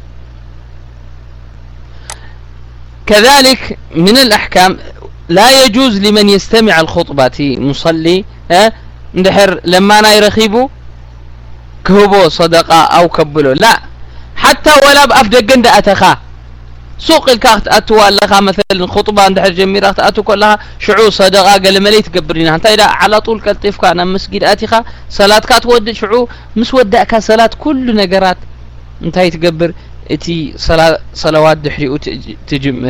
كذلك من الأحكام لا يجوز لمن يستمع الخطبة مصلي اندحر لما أنا يرخيبه كهبو صدقة أو كبلو لا. حتى ولا بأف دقن أتخا. سوق الكاخت أتوا لها مثلا خطبة عند جميرة أتوا كلها شعور صدقة قال ملي تقبرين أنت إذا على طول كالطيف كان مسجد أتخا صلاة كات ود شعور مس ودأك صلاة كل نجارات أنت تقبر إتي صلاة صلوات دحري تجم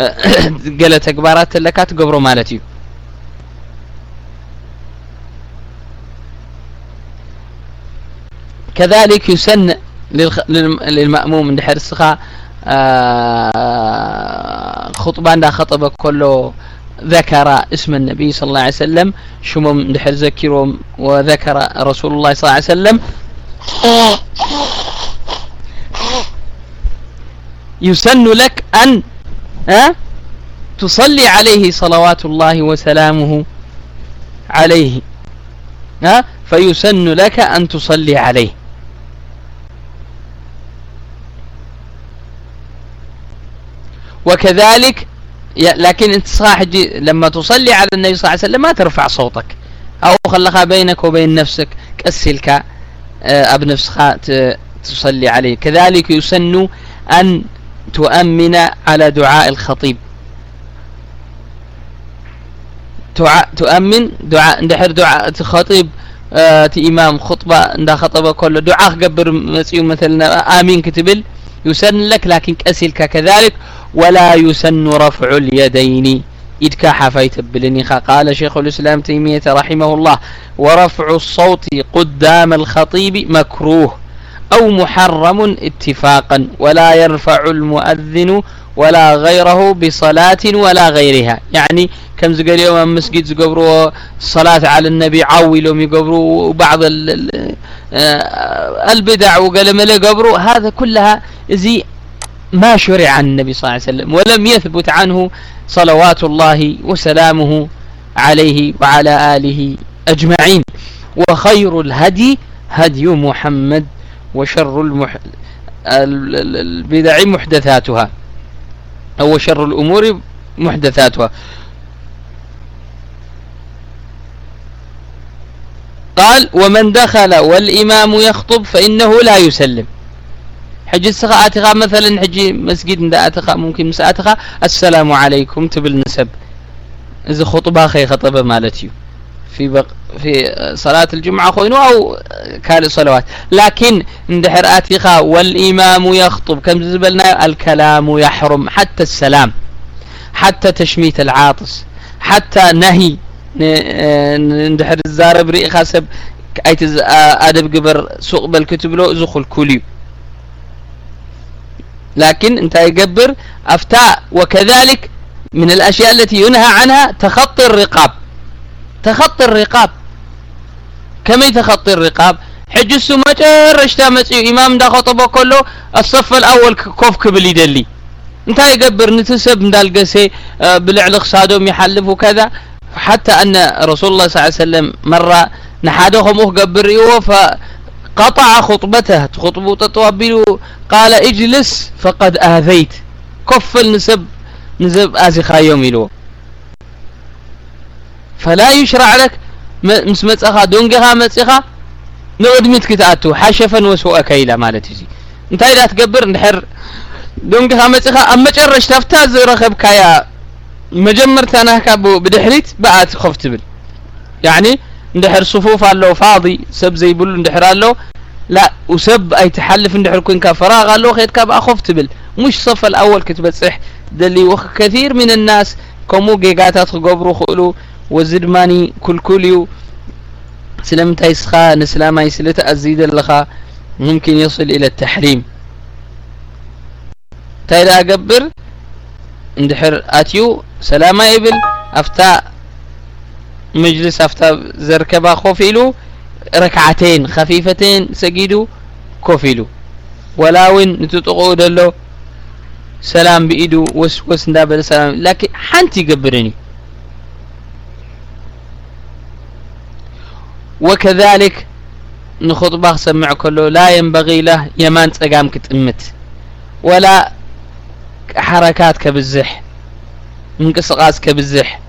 قال تكبارات لك تقبروا مالتي. كذلك يسن للمأموم حرسخا آه، خطبة عند خطبة كله ذكر اسم النبي صلى الله عليه وسلم شمم دحر ذكرهم وذكر رسول الله صلى الله عليه وسلم يسن لك أن أه؟ تصلي عليه صلوات الله وسلامه عليه أه؟ فيسن لك أن تصلي عليه وكذلك لكن انت صاح لما تصلي على النبي صلى الله عليه وسلم ما ترفع صوتك. أو خلقها بينك وبين نفسك كسلك آه، أب نفسك تصلي عليه. كذلك يسن أن تؤمن على دعاء الخطيب. تؤمن دعاء ندحر دعاء خطيب آه إمام خطبة ندا خطبة كله دعاء قبر مسيو مثلا آمين كتبل. يسن لك لكن كسلك كذلك. ولا يسن رفع اليدين. إدكا حفيت بلنخا قال شيخ الإسلام تيمية رحمه الله ورفع الصوت قدام الخطيب مكروه أو محرم اتفاقا ولا يرفع المؤذن ولا غيره بصلاة ولا غيرها. يعني كم زقال يوم مسجد زقبروا الصلاة على النبي عاولهم يقبروا بعض آه، البدع وقال ملا قبروا هذا كلها زي ما شرع عن النبي صلى الله عليه وسلم ولم يثبت عنه صلوات الله وسلامه عليه وعلى آله أجمعين. وخير الهدي هدي محمد وشر المح... البدع محدثاتها. أو شر الأمور محدثاتها. قال ومن دخل والإمام يخطب فإنه لا يسلم. حجي السخاء أتخا مثلا حجي مسجد دا أتخا ممكن مس أتخا. السلام عليكم تبل نسب. إذا خطبة خي خطبة مالتي في بق في صلاة الجمعة خوينو أو كان صلوات لكن اندحر آتيخا والإمام يخطب كم زبلنا؟ الكلام يحرم حتى السلام حتى تشميت العاطس حتى نهي ندحر الزارب رئي خاسب أيت أدب قبر سوق بالكتب له زخل كلي لكن أنت يقبر أفتاء وكذلك من الأشياء التي ينهى عنها تخطي الرقاب. تخطي الرقاب. كما يتخطي الرقاب؟ حج السو مجرشتا مصيو إمام دا خطبه كله الصف الأول كوف كبل يدلي. انت يقبر نتسب ندالقسي آه، بلعل خصادهم يحلف وكذا حتى أن رسول الله صلى الله عليه وسلم مرة نحادهم قبر يوه فقطع خطبته. خطبه تطوبيله قال اجلس فقد آذيت. كفل نسب نسب آزي خايوم يلو فلا يشرع لك مس متخا مسخا نود نقدمت كتاتو حشفا وسوءك إلى مالتي زي انت لا تكبر نحر دونغها مسخا اما قرش تفتا زرهب كايا مجمرت أنا كاب بدحريت بعد خفت بل يعني ندحر صفوف الله فاضي سب زي بل ندحر الله لا وسب اي تحلف ندحر كونك كفراغ الله خيت كاب اخفت بل مش صف الأول كتبت صح دلي وخ كثير من الناس كمو جيجاتات خقبرو خقلو من الناس كمو جيجاتات قبرو خلو وزي دماني كلكل سلمنتي سخا نسلامي سلتأزيد لخا ممكن يصل إلى التحريم تايدا أقبر اندحر أتيو سلامة يبل أفتا مجلس أفتا زركبا خوفيلو ركعتين خفيفتين سجدوا كوفيلو ولاون نتطقو دلو سلام بإيدو وس وس ندابل سلام لكن حنتي قبرني وكذلك نخطبه سمع كله لا ينبغي له يمان تقام كتمت ولا حركات كبزح انقصقاس كبزح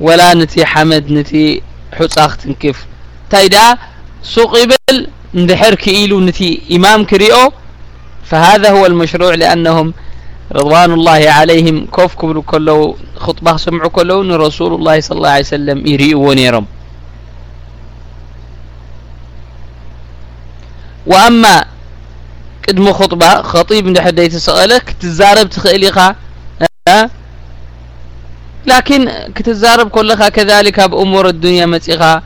ولا نتي حمد نتي حصاخ تنكف تايدا سوق يبل اندحر كيلو نتي إمام كريو فهذا هو المشروع لأنهم رضوان الله عليهم كوف كبروا كله خطبة سمعوا كله رسول الله صلى الله عليه وسلم يريئوا ونيرم وأما قدم خطبة خطيب ندحر ديت سألك تزارب تخيلي لكن كتزارب كلها كذلك بأمور الدنيا متيخا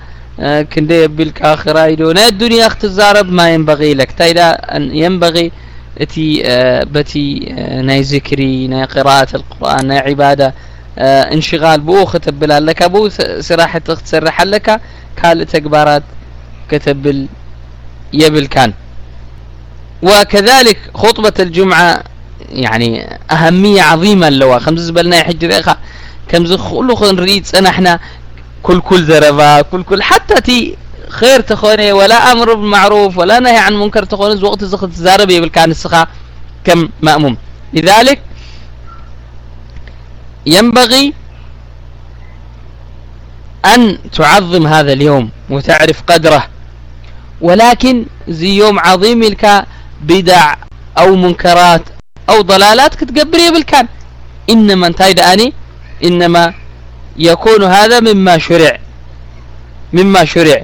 كنده يبلك آخرا يدو نا الدنيا اختزارب ما ينبغي لك. تايدا أن ينبغي اتي بتي ناي ذكري ناي قراءة القرآن ناي عبادة انشغال بو ختبل لك بو سراحة تسرح لك كال تكبارات كتبل يبل كان وكذلك خطبة الجمعة يعني أهمية عظيمة لو خمس زبلنا حجر كم زخلو خن ريد إحنا. كل كل زربا كل كل. حتى تي خير تخوني ولا أمر بالمعروف ولا نهي عن منكر تخوني. وقت زخت زاربي بالكان السخا. كم مأموم. لذلك ينبغي أن تعظم هذا اليوم وتعرف قدره. ولكن زي يوم عظيم لك بدع أو منكرات أو ضلالات كتقبري بالكان إنما انتايد أني إنما يكون هذا مما شرع مما شرع.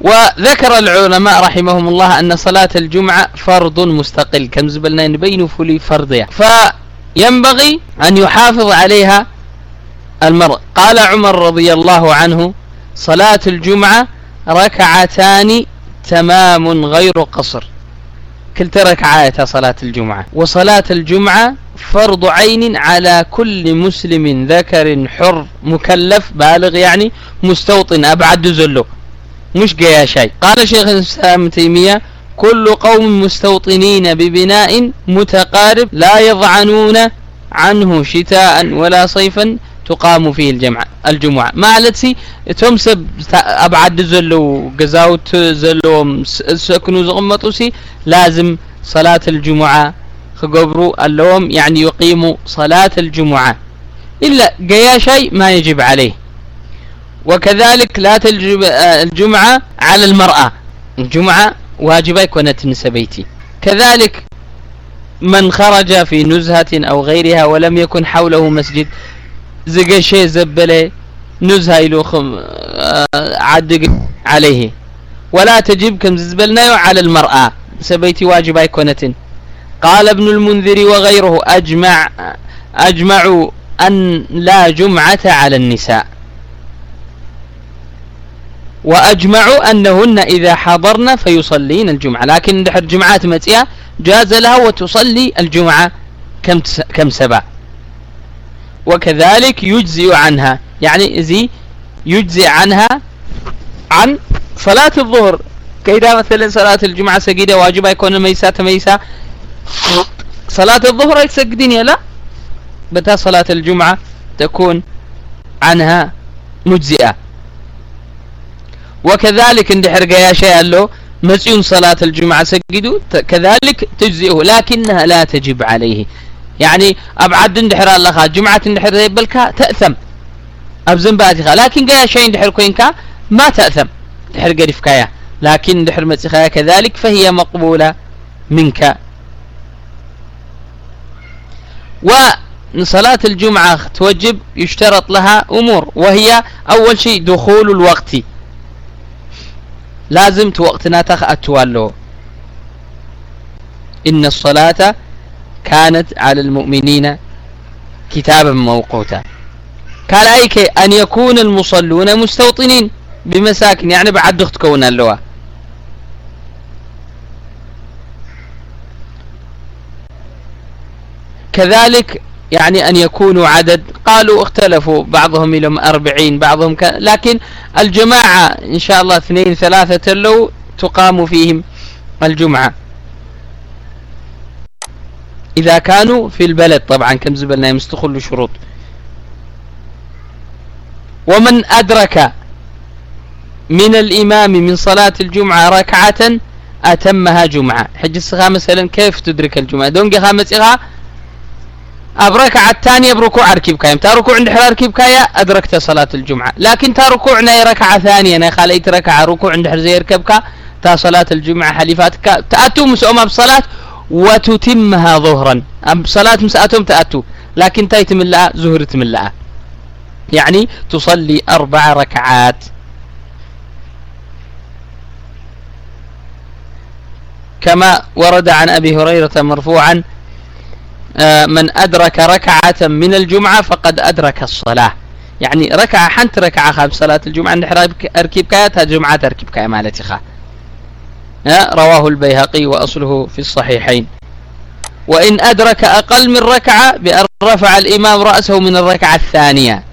وذكر العلماء رحمهم الله أن صلاة الجمعة فرض مستقل. كم زبلنا نبين فلي فرضية فينبغي أن يحافظ عليها المرء. قال عمر رضي الله عنه صلاة الجمعة ركعتان تمام غير قصر. كلتا ركعات صلاة الجمعة. وصلاة الجمعة فرض عين على كل مسلم ذكر حر مكلف بالغ يعني مستوطن أبعد زلو. مش قيا شيء. قال شيخ الإسلام تيمية كل قوم مستوطنين ببناء متقارب لا يضعنون عنه شتاء ولا صيفا تقام فيه الجمعة الجمعة. ما التي تمسب أبعد زلو قزاوت زلو سكنو زغمطو سي لازم صلاة الجمعة خقبروا اللوم يعني يقيم صلاة الجمعة. إلا قيا شيء ما يجب عليه. وكذلك لا تجب الجمعة على المرأة. الجمعة واجبة يكون بيتي. كذلك من خرج في نزهة أو غيرها ولم يكن حوله مسجد زبله نزهة يلو خم عدق عليه ولا تجب كم زبلنا على المرأة. سبيتي واجبة يكونتن قال ابن المنذر وغيره أجمع أجمعوا أن لا جمعة على النساء. وأجمعوا أنهن إذا حضرن فيصلين الجمعة. لكن دحر جمعات متئة جاز لها وتصلي الجمعة كم كم سبع. وكذلك يجزئ عنها. يعني زي يجزئ عنها عن صلاة الظهر. كيدا مثلا صلاة الجمعة سجيدة واجبة يكون ميسا تميسا صلاة الظهر يتسجدين لا؟ بتا صلاة الجمعة تكون عنها مجزئة؟ وكذلك عند حرقة يا شيء له مسيون صلاة الجمعة سجدوا كذلك تجزئه لكنها لا تجب عليه. يعني أبعد اندحر الله جمعة اندحر يبلكا تأثم. أبزن باتخا لكن قايا شيء اندحر كوينكا ما تأثم. دحر قريفكايا لكن اندحر متخايا كذلك فهي مقبولة منك. وصلاة الجمعة توجب يشترط لها أمور وهي أول شيء دخول الوقت. لازم توقتنا تخ أتوالو. إن الصلاة كانت على المؤمنين كتابا موقوتا. قال أيك أن يكون المصلون مستوطنين بمساكن يعني بعد أخت كون اللواء. كذلك يعني أن يكونوا عدد قالوا اختلفوا بعضهم لهم أربعين بعضهم كان لكن الجماعة إن شاء الله اثنين ثلاثة لو تقام فيهم الجمعة. إذا كانوا في البلد طبعا كم زبلنا يمستخلوا شروط. ومن أدرك من الإمام من صلاة الجمعة ركعة أتمها جمعة. حج السخاء مثلا كيف تدرك الجمعة؟ دونجي خامس إغا أب ركعة الثانية بركوع ركبكايا تا ركوع عند حرار ركبكايا أدركت صلاة الجمعة. لكن تا ركوع ناي ركعة ثانية ناي خاليت ركعة ركوع عند حرزي يركبك تا صلاة الجمعة حليفاتك تأتوا مسؤومة بصلاة وتتمها ظهرا. صلاة مسأتهم تأتوا لكن تاي تملأ زهر تملأ يعني تصلي أربع ركعات. كما ورد عن أبي هريرة مرفوعا آه، من أدرك ركعة من الجمعة فقد أدرك الصلاة. يعني ركعة حنت ركعة خاب صلاة الجمعة نحن أركب كايات جمعة أركب كاية مالتي خا. رواه البيهقي وأصله في الصحيحين. وإن أدرك أقل من ركعة بأن رفع الإمام رأسه من الركعة الثانية.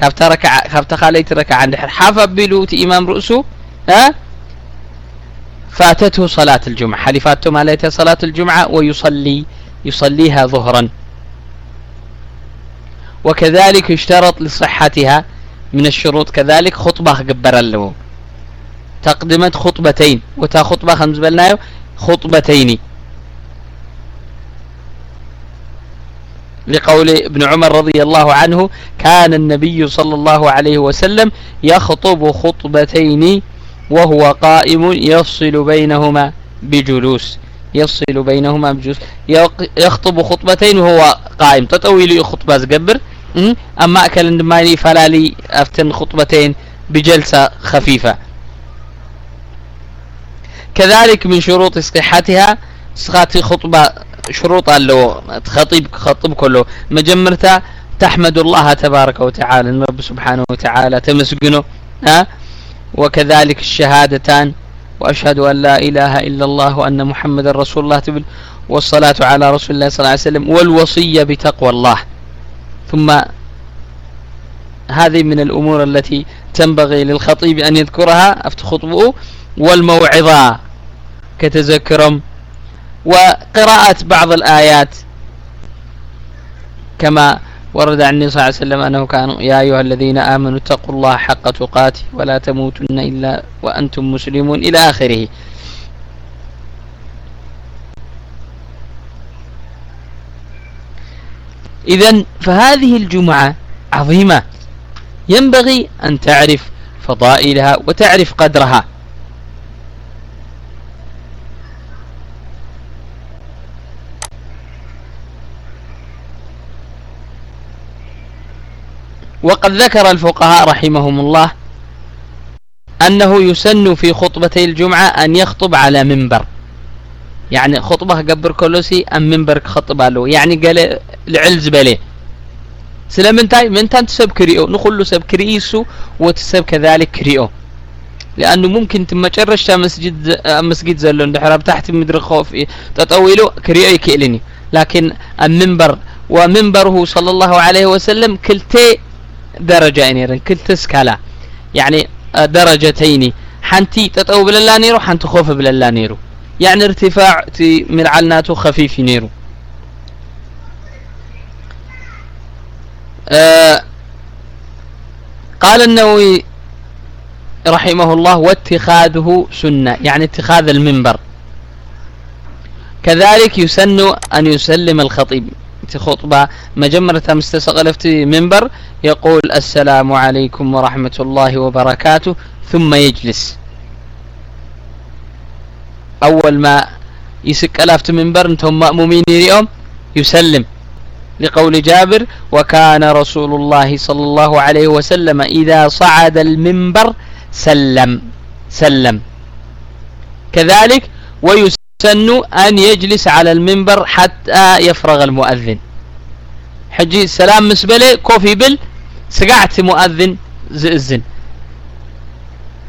كابت ركعة كابت خاليت ركعة نحر حافظ بلوت إمام رأسه ها؟ فاتته صلاة الجمعة. حلفاته مالتها صلاة الجمعة؟ ويصلي يصليها ظهرا. وكذلك يشترط لصحتها من الشروط. كذلك خطبة قبر له. تقدمت خطبتين. وتا خطبة خمس بلنايو خطبتين. لقول ابن عمر رضي الله عنه كان النبي صلى الله عليه وسلم يخطب خطبتين وهو قائم يفصل بينهما بجلوس. يفصل بينهما بجزء يخطب خطبتين وهو قائم. تطويل خطبة زقبر. أما أكل اندماني فلالي أفتن خطبتين بجلسة خفيفة. كذلك من شروط صحتها سخاتي خطبة شروط له خطيب خطب كله. مجمرتا تحمد الله تبارك وتعالى رب سبحانه وتعالى تمسجنه ها؟ وكذلك الشهادتان وأشهد أن لا إله إلا الله وأن محمد رسول الله تبل والصلاة على رسول الله صلى الله عليه وسلم والوصية بتقوى الله. ثم هذه من الأمور التي تنبغي للخطيب أن يذكرها أفت خطبه والموعظة. كتذكرم وقراءة بعض الآيات كما ورد عن النبي صلى الله عليه وسلم أنه كان يا أيها الذين آمنوا اتقوا الله حق تقاته ولا تموتن إلا وأنتم مسلمون إلى آخره. إذا فهذه الجمعة عظيمة. ينبغي أن تعرف فضائلها وتعرف قدرها. وقد ذكر الفقهاء رحمهم الله أنه يسن في خطبتي الجمعة أن يخطب على منبر. يعني خطبة قبر كلوسي أم منبر خطب له. يعني قال لعل زبله سلمنتاي من تان تسب كريو نخلو سب كريسو وتسب كذلك كريو لأنه ممكن تمجرش مسجد مسجد زلون دحراب تحت مدر خوف تطويلو كريو يكيلني لكن المنبر ومنبره صلى الله عليه وسلم كلتي درجة نيرن كلت سكالا يعني آه، درجتين. حنتي تطو بللا نيرو حنت خوف بللا نيرو. يعني ارتفاع تي ملعلناتو خفيف نيرو. آه قال النووي رحمه الله واتخاذه سنة. يعني اتخاذ المنبر. كذلك يسن أن يسلم الخطيب. خطبة مجمرة مستسقلفت منبر يقول السلام عليكم ورحمة الله وبركاته ثم يجلس. أول ما يسك ألفت منبر أنتم مأمومين اليوم؟ يسلم. لقول جابر وكان رسول الله صلى الله عليه وسلم إذا صعد المنبر سلم. سلم. كذلك ويسلم سن أن يجلس على المنبر حتى يفرغ المؤذن. حجي السلام مسبلة كوفي بل سقعت مؤذن زئزن.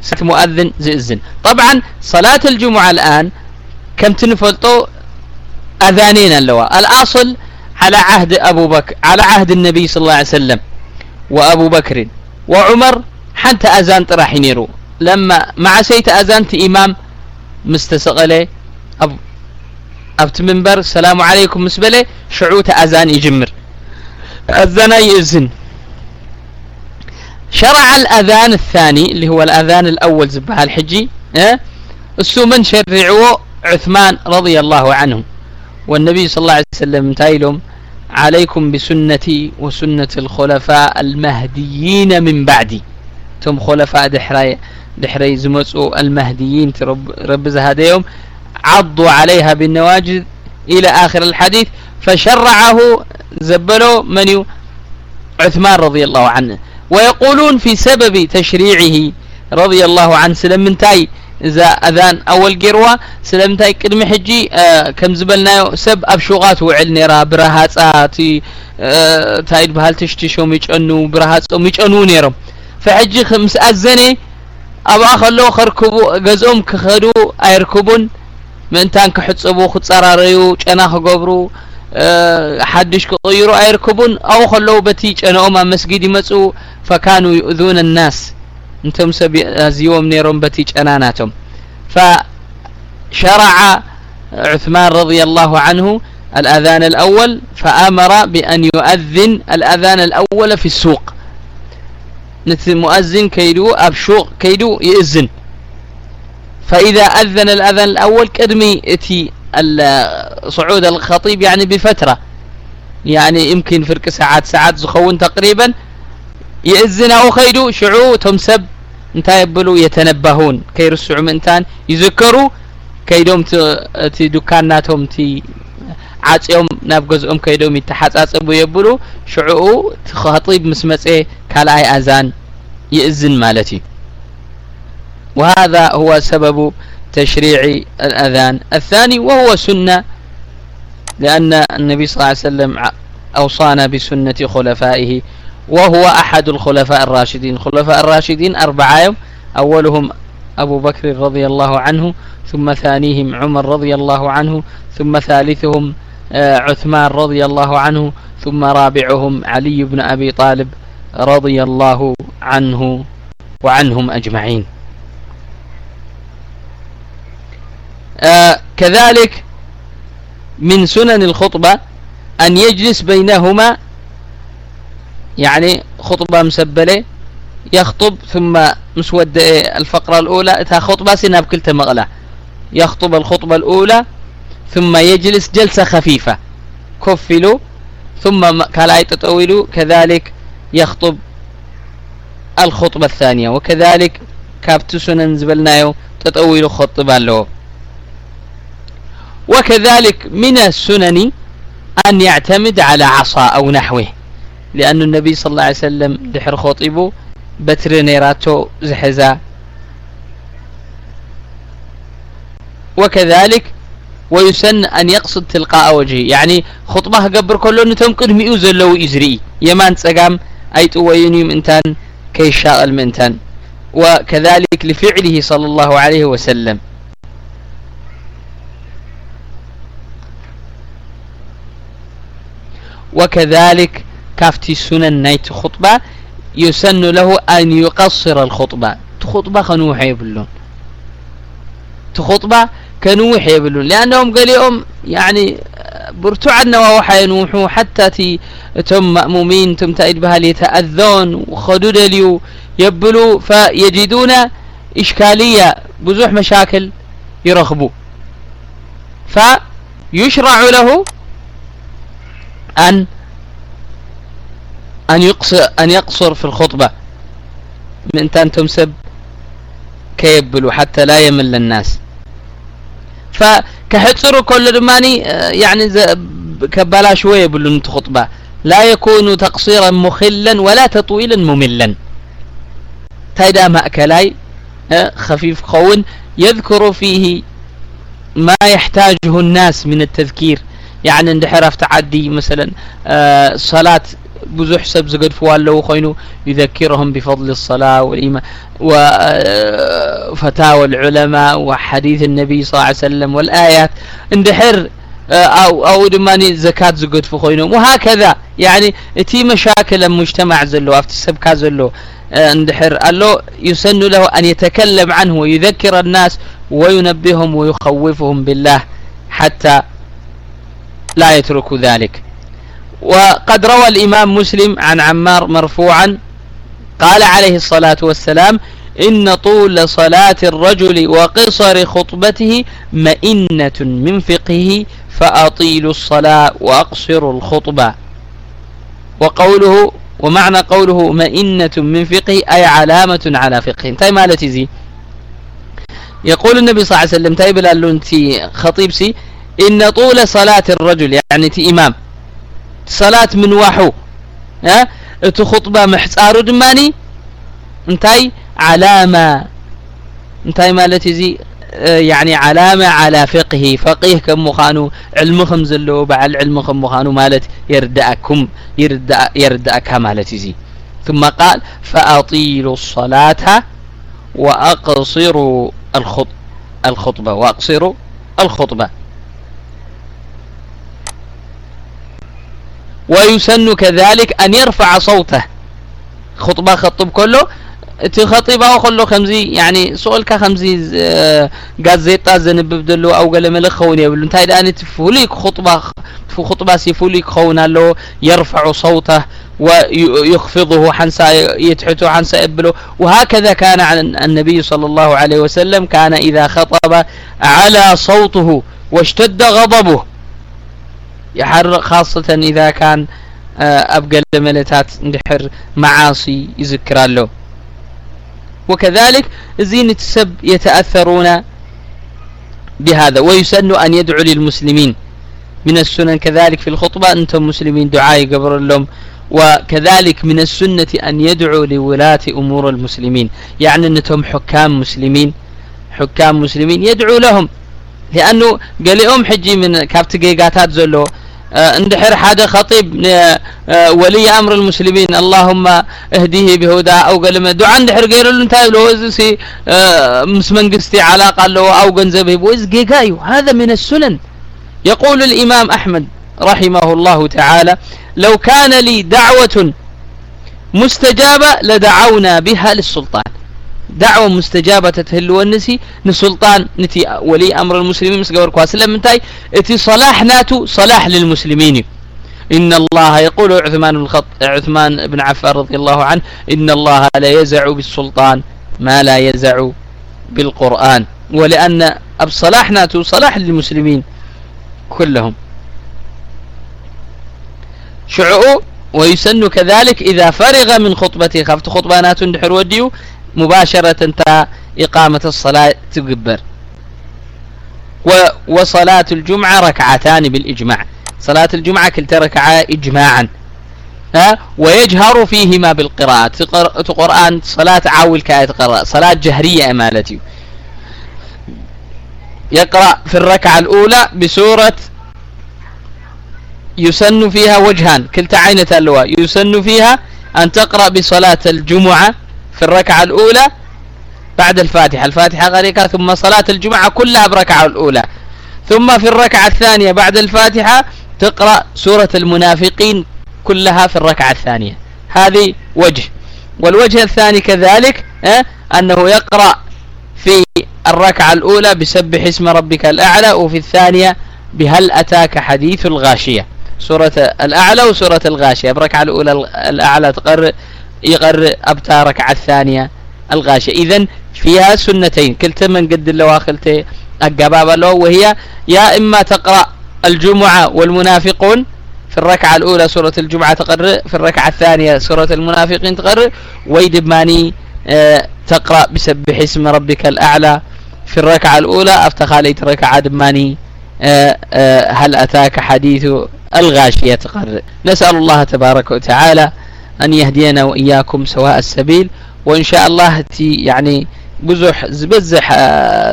سقعت مؤذن زئزن. طبعا صلاة الجمعة الآن كم تنفلطوا أذانين اللواء. الأصل على عهد أبو بكر على عهد النبي صلى الله عليه وسلم وأبو بكر وعمر حتى أذان طرح ينيرو لما مع سيت أذانت إمام مستسقله أبت منبر السلام عليكم مسبلة شعوت أذان يجمر. أذن يأذن شرع الأذان الثاني اللي هو الأذان الأول زبها الحجي آه السو من شرعوه عثمان رضي الله عنه. والنبي صلى الله عليه وسلم تايلهم عليكم بسنتي وسنة الخلفاء المهديين من بعدي. تم خلفاء دحري دحري زمصوا المهديين ترب رب هذا عضوا عليها بالنواجذ إلى آخر الحديث فشرعه زبلوا من عثمان رضي الله عنه. ويقولون في سبب تشريعه رضي الله عنه سلمنتاي إذا أذان أول قروة سلمنتاي كلمة حجي آه كم زبلنا سب أبشوغات وعل نيرا برهاتاتي آه تايد بهال تشتشو ميجأنو برهاتو ميجأنو نيرا فحجي خمس أزني أبا خلو خركبو قزوم كخدو أيركبون ምእንታን ክሕፅቡ ክፀራረዩ ጨና ክገብሩ ሓድሽ ክቕይሩ ኣይርክቡን ኣብኡ ከለዉ በቲ ጨነኦም ኣብ መስጊድ ይመፁ ፈካኑ ይእذون الናስ እንቶም ሰብ ኣዝዎም ነይሮም በቲ ጨና ናቶም። فشرع عثمان رضي الله عنه الأذان الأول فأمر بأن يؤذن الأذان الأول في السوق نت مؤذن كيدو أبشوق كيدو يؤذن فإذا أذن الأذان الأول كرمي إتي صعود الخطيب يعني بفترة. يعني يمكن فرق ساعات ساعات زخون تقريبا. يأذن أو خيدو شعو تمسب انتا يبلو يتنبهون. كيرسعوا انتان يذكروا كيدوم تي دكاناتهم تي عاد عاصيوم ناب جزئهم كيدوم أبو يبلو شعو تخطيب مسمصه كالأي آذان يأذن مالتي وهذا هو سبب تشريع الأذان. الثاني وهو سنة لأن النبي صلى الله عليه وسلم أوصانا بسنة خلفائه وهو أحد الخلفاء الراشدين. الخلفاء الراشدين أربعة يوم أولهم أبو بكر رضي الله عنه ثم ثانيهم عمر رضي الله عنه ثم ثالثهم عثمان رضي الله عنه ثم رابعهم علي بن أبي طالب رضي الله عنه وعنهم أجمعين. آه كذلك من سنن الخطبة أن يجلس بينهما يعني خطبة مسبلة يخطب ثم مسود الفقرة الأولى تها خطبة سنة بكل تمغلة. يخطب الخطبة الأولى ثم يجلس جلسة خفيفة كفلوا ثم كلا يتطولوا كذلك يخطب الخطبة الثانية. وكذلك كابت سنن زبلنايو تطولوا خطبة له وكذلك من السنن أن يعتمد على عصا أو نحوه لأن النبي صلى الله عليه وسلم دحر خطبه بتر نيراتو زحزا. وكذلك ويسن أن يقصد تلقاء وجهه يعني خطبة قبر كله نتم قدمي زلو إزري يمان تسقام أي تويني منتان كي شاء المنتان. وكذلك لفعله صلى الله عليه وسلم. وكذلك كافتي سنن نايت خطبة يسن له أن يقصر الخطبة. تخطبة خنوح يبلون. تخطبة كنوح يبلون. لأنهم قال يوم يعني برتوع النواوح ينوحوا حتى تي تم مأمومين تم تأيد بها يتأذون وخدود اليو يبلوا فيجدون إشكالية بزوح مشاكل يرغبوا فيشرع له أن أن يقصر أن يقصر في الخطبة من تان تمسب كيبلو حتى لا يمل الناس. فكحصر كل دماني يعني كبلا شوية يبلو خطبة. لا يكون تقصيرا مخلا ولا تطويلا مملا. تايدا مأكلاي خفيف قون يذكر فيه ما يحتاجه الناس من التذكير. يعني اندحر تعدي مثلا صلاة بزح سب زقدفوا له خينو يذكرهم بفضل الصلاة والإيمان. وفتاوى العلماء وحديث النبي صلى الله عليه وسلم والآيات. اندحر أو أو دماني زكاة زقدفوا خينو. وهكذا. يعني تي مشاكل المجتمع زلو أفت السبكة زلو. اندحر قال له يسن له أن يتكلم عنه ويذكر الناس وينبههم ويخوفهم بالله حتى لا يتركوا ذلك. وقد روى الإمام مسلم عن عمار مرفوعا قال عليه الصلاة والسلام إن طول صلاة الرجل وقصر خطبته مئنة من فقهه فأطيلوا الصلاة وأقصروا الخطبة. وقوله ومعنى قوله مئنة من فقه أي علامة على فقه. تاي مالتي زي يقول النبي صلى الله عليه وسلم تاي بلالو انتي خطيب سي؟ إن طول صلاة الرجل يعني تي إمام. صلاة من وحو. ها؟ اتو خطبة محصارو دماني انتاي علامة انتاي مالتي زي يعني علامة على فقه فقيه كم مخانو علمكم زلو بعل علمكم مخانو مالت يردأكم يردأ يردأك مالتي زي ثم قال فأطيلوا الصلاة وأقصروا الخط الخطبة وأقصروا الخطبة. ويسن كذلك أن يرفع صوته. خطبة خطب كله تخطيبه وخلو خمزي يعني سؤالك خمزي قاد زيطة زنب بدلو أو قال ملك خوني يقول انت هيد تفوليك خطبة تفو خطبة سيفوليك خونا له يرفع صوته ويخفضه حنسى يتحته حنسى إبلو وهكذا كان عن النبي صلى الله عليه وسلم كان إذا خطب على صوته واشتد غضبه. يحرق خاصة إذا كان أبقى ملتات اندحر معاصي يذكر له وكذلك زين السب يتأثرون بهذا ويسن أن يدعو للمسلمين. من السنن كذلك في الخطبة أنتم مسلمين دعاء قبر لهم. وكذلك من السنة أن يدعو لولاة أمور المسلمين. يعني أنتم حكام مسلمين حكام مسلمين يدعو لهم. لأنه قال لهم حجي من كابت جيجاتات زلو اندحر حدا خطيب ولي أمر المسلمين. اللهم اهديه بهدى أو قال ما دعاء اندحر غير له انت لو سي مس منغستي علاقه له أو غنزبه بوز جيجايو هذا من السنن. يقول الإمام أحمد رحمه الله تعالى لو كان لي دعوة مستجابة لدعونا بها للسلطان. دعوة مستجابة تتهلو النسي نسلطان نتي ولي أمر المسلمين مسقور كواس. منتاي اتي صلاح ناتو صلاح للمسلمين. إن الله يقول عثمان بن الخط عثمان بن عفان رضي الله عنه إن الله لا يزع بالسلطان ما لا يزع بالقرآن. ولأن أب صلاح ناتو صلاح للمسلمين كلهم. شعو ويسن كذلك إذا فرغ من خطبته خفت خطبانات دحر وديو مباشرة انت إقامة الصلاة تقبر. وصلاة الجمعة ركعتان بالإجماع. صلاة الجمعة كلتا ركعة إجماعا. ها؟ ويجهر فيهما بالقراءة. قرآن صلاة عاول كاية قراءة صلاة جهرية أمالتي يقرأ في الركعة الأولى بسورة يسن فيها وجهان. كلتا عينة اللواء. يسن فيها أن تقرأ بصلاة الجمعة في الركعة الأولى بعد الفاتحة. الفاتحة غريقة ثم صلاة الجمعة كلها بركعة الأولى. ثم في الركعة الثانية بعد الفاتحة تقرأ سورة المنافقين كلها في الركعة الثانية. هذه وجه. والوجه الثاني كذلك أنه يقرأ في الركعة الأولى بسبح اسم ربك الأعلى وفي الثانية بهل أتاك حديث الغاشية. سورة الأعلى وسورة الغاشية. بركعة الأولى الأعلى تقرأ يقرأ أبتا ركعة الثانية الغاشية. إذا فيها سنتين. كلتا من قد اللواخلتي القبابة له وهي يا إما تقرأ الجمعة والمنافقون في الركعة الأولى سورة الجمعة تقرأ في الركعة الثانية سورة المنافقين تقرأ ويدب ماني آه تقرأ بسبح اسم ربك الأعلى في الركعة الأولى أفتخاليت ركعة دماني آه آه هل أتاك حديث الغاشية تقرأ نسأل الله تبارك وتعالى أن يهدينا وإياكم سواء السبيل وإن شاء الله تي يعني بزح زبزح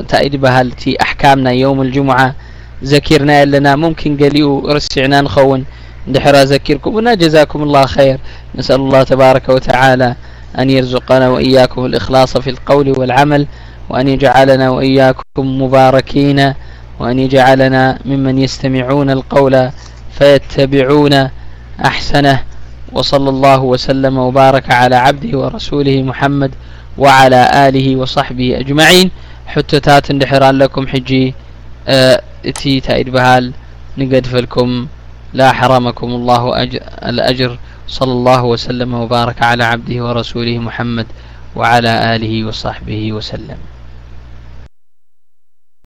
تأيد بهالتي أحكامنا يوم الجمعة. ذكرنا لنا ممكن قاليو رسعنا نخون. دحر أذكركم جزاكم الله خير. نسأل الله تبارك وتعالى أن يرزقنا وإياكم الإخلاص في القول والعمل وأن يجعلنا وإياكم مباركين وأن يجعلنا ممن يستمعون القول فيتبعون أحسنه. وصلى الله وسلم وبارك على عبده ورسوله محمد وعلى آله وصحبه أجمعين. حتتات اندحران لكم حجي آه تي تايد بهال نقد فلكم لا حرمكم الله أجر الأجر. صلى الله وسلم وبارك على عبده ورسوله محمد وعلى آله وصحبه وسلم.